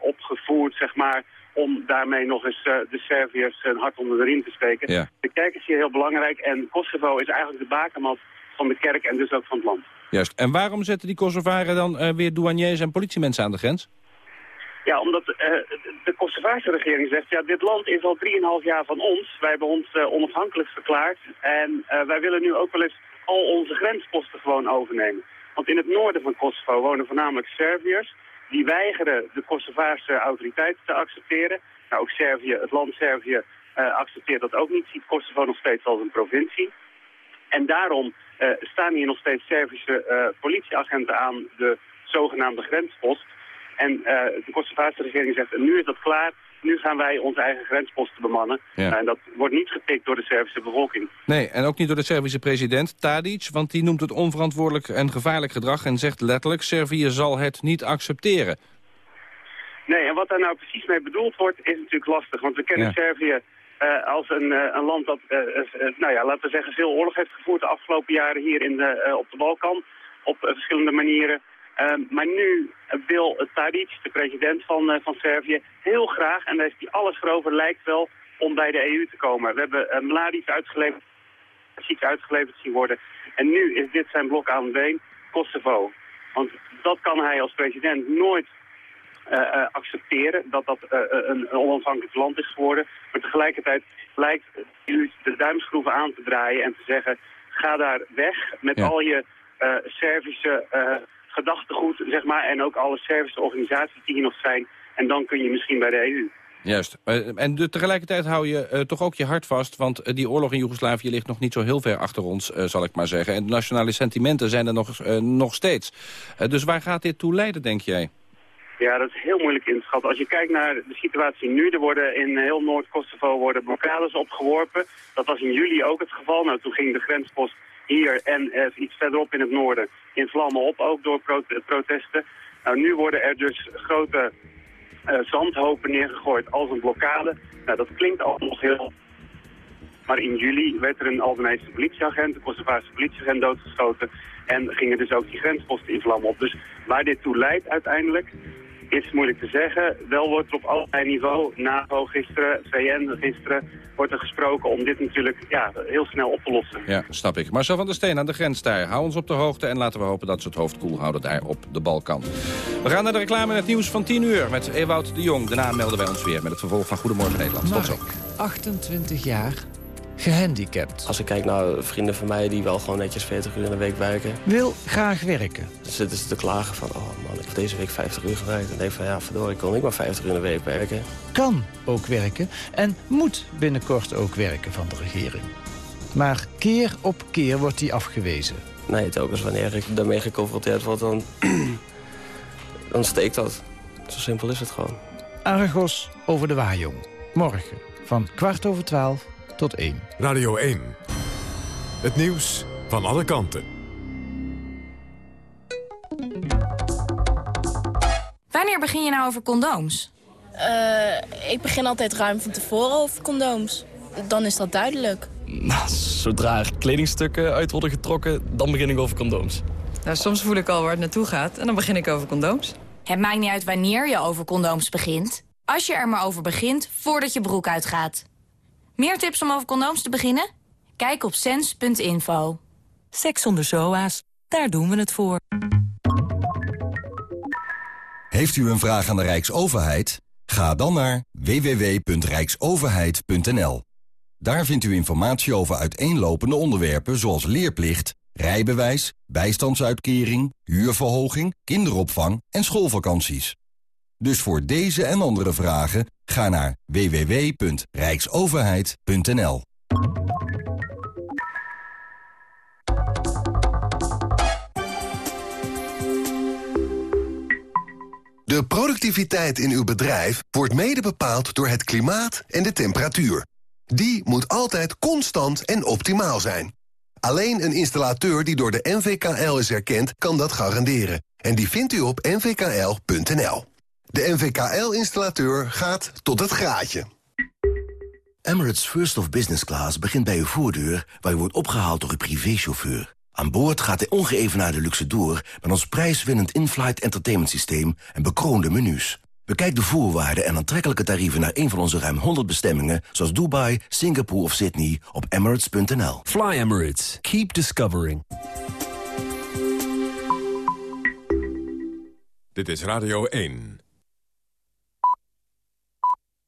opgevoerd, zeg maar, om daarmee nog eens de Serviërs een hart onder de riem te steken. Ja. De kerk is hier heel belangrijk en Kosovo is eigenlijk de bakermat van de kerk en dus ook van het land. Juist. En waarom zetten die Kosovaren dan uh, weer douaniers en politiemensen aan de grens? Ja, omdat uh, de Kosovaarse regering zegt, ja, dit land is al 3,5 jaar van ons. Wij hebben ons onafhankelijk verklaard. En wij willen nu ook wel eens al onze grensposten gewoon overnemen. Want in het noorden van Kosovo wonen voornamelijk Serviërs. Die weigeren de Kosovaarse autoriteiten te accepteren. Nou, ook Servië, het land Servië accepteert dat ook niet. Ziet Kosovo nog steeds als een provincie. En daarom uh, staan hier nog steeds Servische uh, politieagenten aan de zogenaamde grenspost. En de Kosovaarse regering zegt, nu is dat klaar, nu gaan wij onze eigen grensposten bemannen. Ja. En dat wordt niet getikt door de Servische bevolking. Nee, en ook niet door de Servische president Tadic, want die noemt het onverantwoordelijk en gevaarlijk gedrag en zegt letterlijk, Servië zal het niet accepteren. Nee, en wat daar nou precies mee bedoeld wordt, is natuurlijk lastig. Want we kennen Ja. Servië uh, als een, uh, een land dat, uh, nou ja, laten we zeggen, veel oorlog heeft gevoerd de afgelopen jaren hier in de, op de Balkan. Op verschillende manieren. Ehm, maar nu wil Tadic, de president van, van Servië, heel graag, en daar heeft hij alles voor over, lijkt wel, om bij de EU te komen. We hebben Mladic uitgeleverd, ziek uitgeleverd zien worden. En nu is dit zijn blok aan de been, Kosovo. Want dat kan hij als president nooit uh, uh, accepteren dat dat uh, een, een onafhankelijk land is geworden. Maar tegelijkertijd lijkt u de duimschroeven aan te draaien en te zeggen... ga daar weg met Ja. al je Servische gedachtegoed, zeg maar... en ook alle Servische organisaties die hier nog zijn. En dan kun je misschien bij de EU. Juist. Uh, en de, tegelijkertijd hou je uh, toch ook je hart vast... want uh, die oorlog in Joegoslavië ligt nog niet zo heel ver achter ons, zal ik maar zeggen. En de nationale sentimenten zijn er nog, nog steeds. dus waar gaat dit toe leiden, denk jij? Ja, dat is heel moeilijk in te schatten. Als je kijkt naar de situatie nu, er worden in heel Noord-Kosovo worden blokkades opgeworpen. Dat was in juli ook het geval. Nou, toen ging de grenspost hier en eh, iets verderop in het noorden in vlammen op, ook door pro protesten. Nou, nu worden er dus grote uh, zandhopen neergegooid als een blokkade. Nou, dat klinkt al nog heel... Maar in juli werd er een Albanese politieagent, een Kosovaarse politieagent doodgeschoten. En gingen dus ook die grensposten in vlammen op. Dus waar dit toe leidt uiteindelijk, is moeilijk te zeggen. Wel wordt er op allerlei niveau, NAVO gisteren, VN gisteren, wordt er gesproken om dit natuurlijk ja, heel snel op te lossen. Ja, snap ik. Marcel van der Steen aan de grens daar. Hou ons op de hoogte en laten we hopen dat ze het hoofd koel houden daar op de Balkan. We gaan naar de reclame en het nieuws van 10 uur met Ewout de Jong. Daarna melden wij ons weer met het vervolg van Goedemorgen Nederland. Tot zo. 28 jaar, gehandicapt. Als ik kijk naar vrienden van mij die wel gewoon netjes 40 uur in de week werken. Wil graag werken. Dan zitten ze te klagen van, oh man, ik heb deze week 50 uur gewerkt. En denk van, ja verdorie, ik kon ik maar 50 uur in de week werken. Kan ook werken en moet binnenkort ook werken van de regering. Maar keer op keer wordt hij afgewezen. Nee, telkens wanneer ik daarmee geconfronteerd word, dan, [CLEARS THROAT] dan steekt dat. Zo simpel is het gewoon. Argos over de Waaijong. Morgen van kwart over twaalf tot één. Radio 1. Het nieuws van alle kanten. Wanneer begin je nou over condooms? Uh, ik begin altijd ruim van tevoren over condooms. Dan is dat duidelijk. Nou, zodra er kledingstukken uit worden getrokken, dan begin ik over condooms. Nou, soms voel ik al waar het naartoe gaat en dan begin ik over condooms. Het maakt niet uit wanneer je over condooms begint. Als je er maar over begint, voordat je broek uitgaat. Meer tips om over condooms te beginnen? Kijk op sens.info. Seks zonder SOA's, daar doen we het voor. Heeft u een vraag aan de Rijksoverheid? Ga dan naar www.rijksoverheid.nl. Daar vindt u informatie over uiteenlopende onderwerpen zoals leerplicht, rijbewijs, bijstandsuitkering, huurverhoging, kinderopvang en schoolvakanties. Dus voor deze en andere vragen ga naar www.rijksoverheid.nl. De productiviteit in uw bedrijf wordt mede bepaald door het klimaat en de temperatuur. Die moet altijd constant en optimaal zijn. Alleen een installateur die door de NVKL is erkend, kan dat garanderen. En die vindt u op nvkl.nl. De NVKL-installateur gaat tot het graadje. Emirates First of Business Class begint bij uw voordeur... waar u wordt opgehaald door uw privéchauffeur. Aan boord gaat de ongeëvenaarde luxe door... met ons prijswinnend in-flight entertainment systeem en bekroonde menus. Bekijk de voorwaarden en aantrekkelijke tarieven... naar een van onze ruim 100 bestemmingen... zoals Dubai, Singapore of Sydney op emirates.nl. Fly Emirates. Keep discovering. Dit is Radio 1.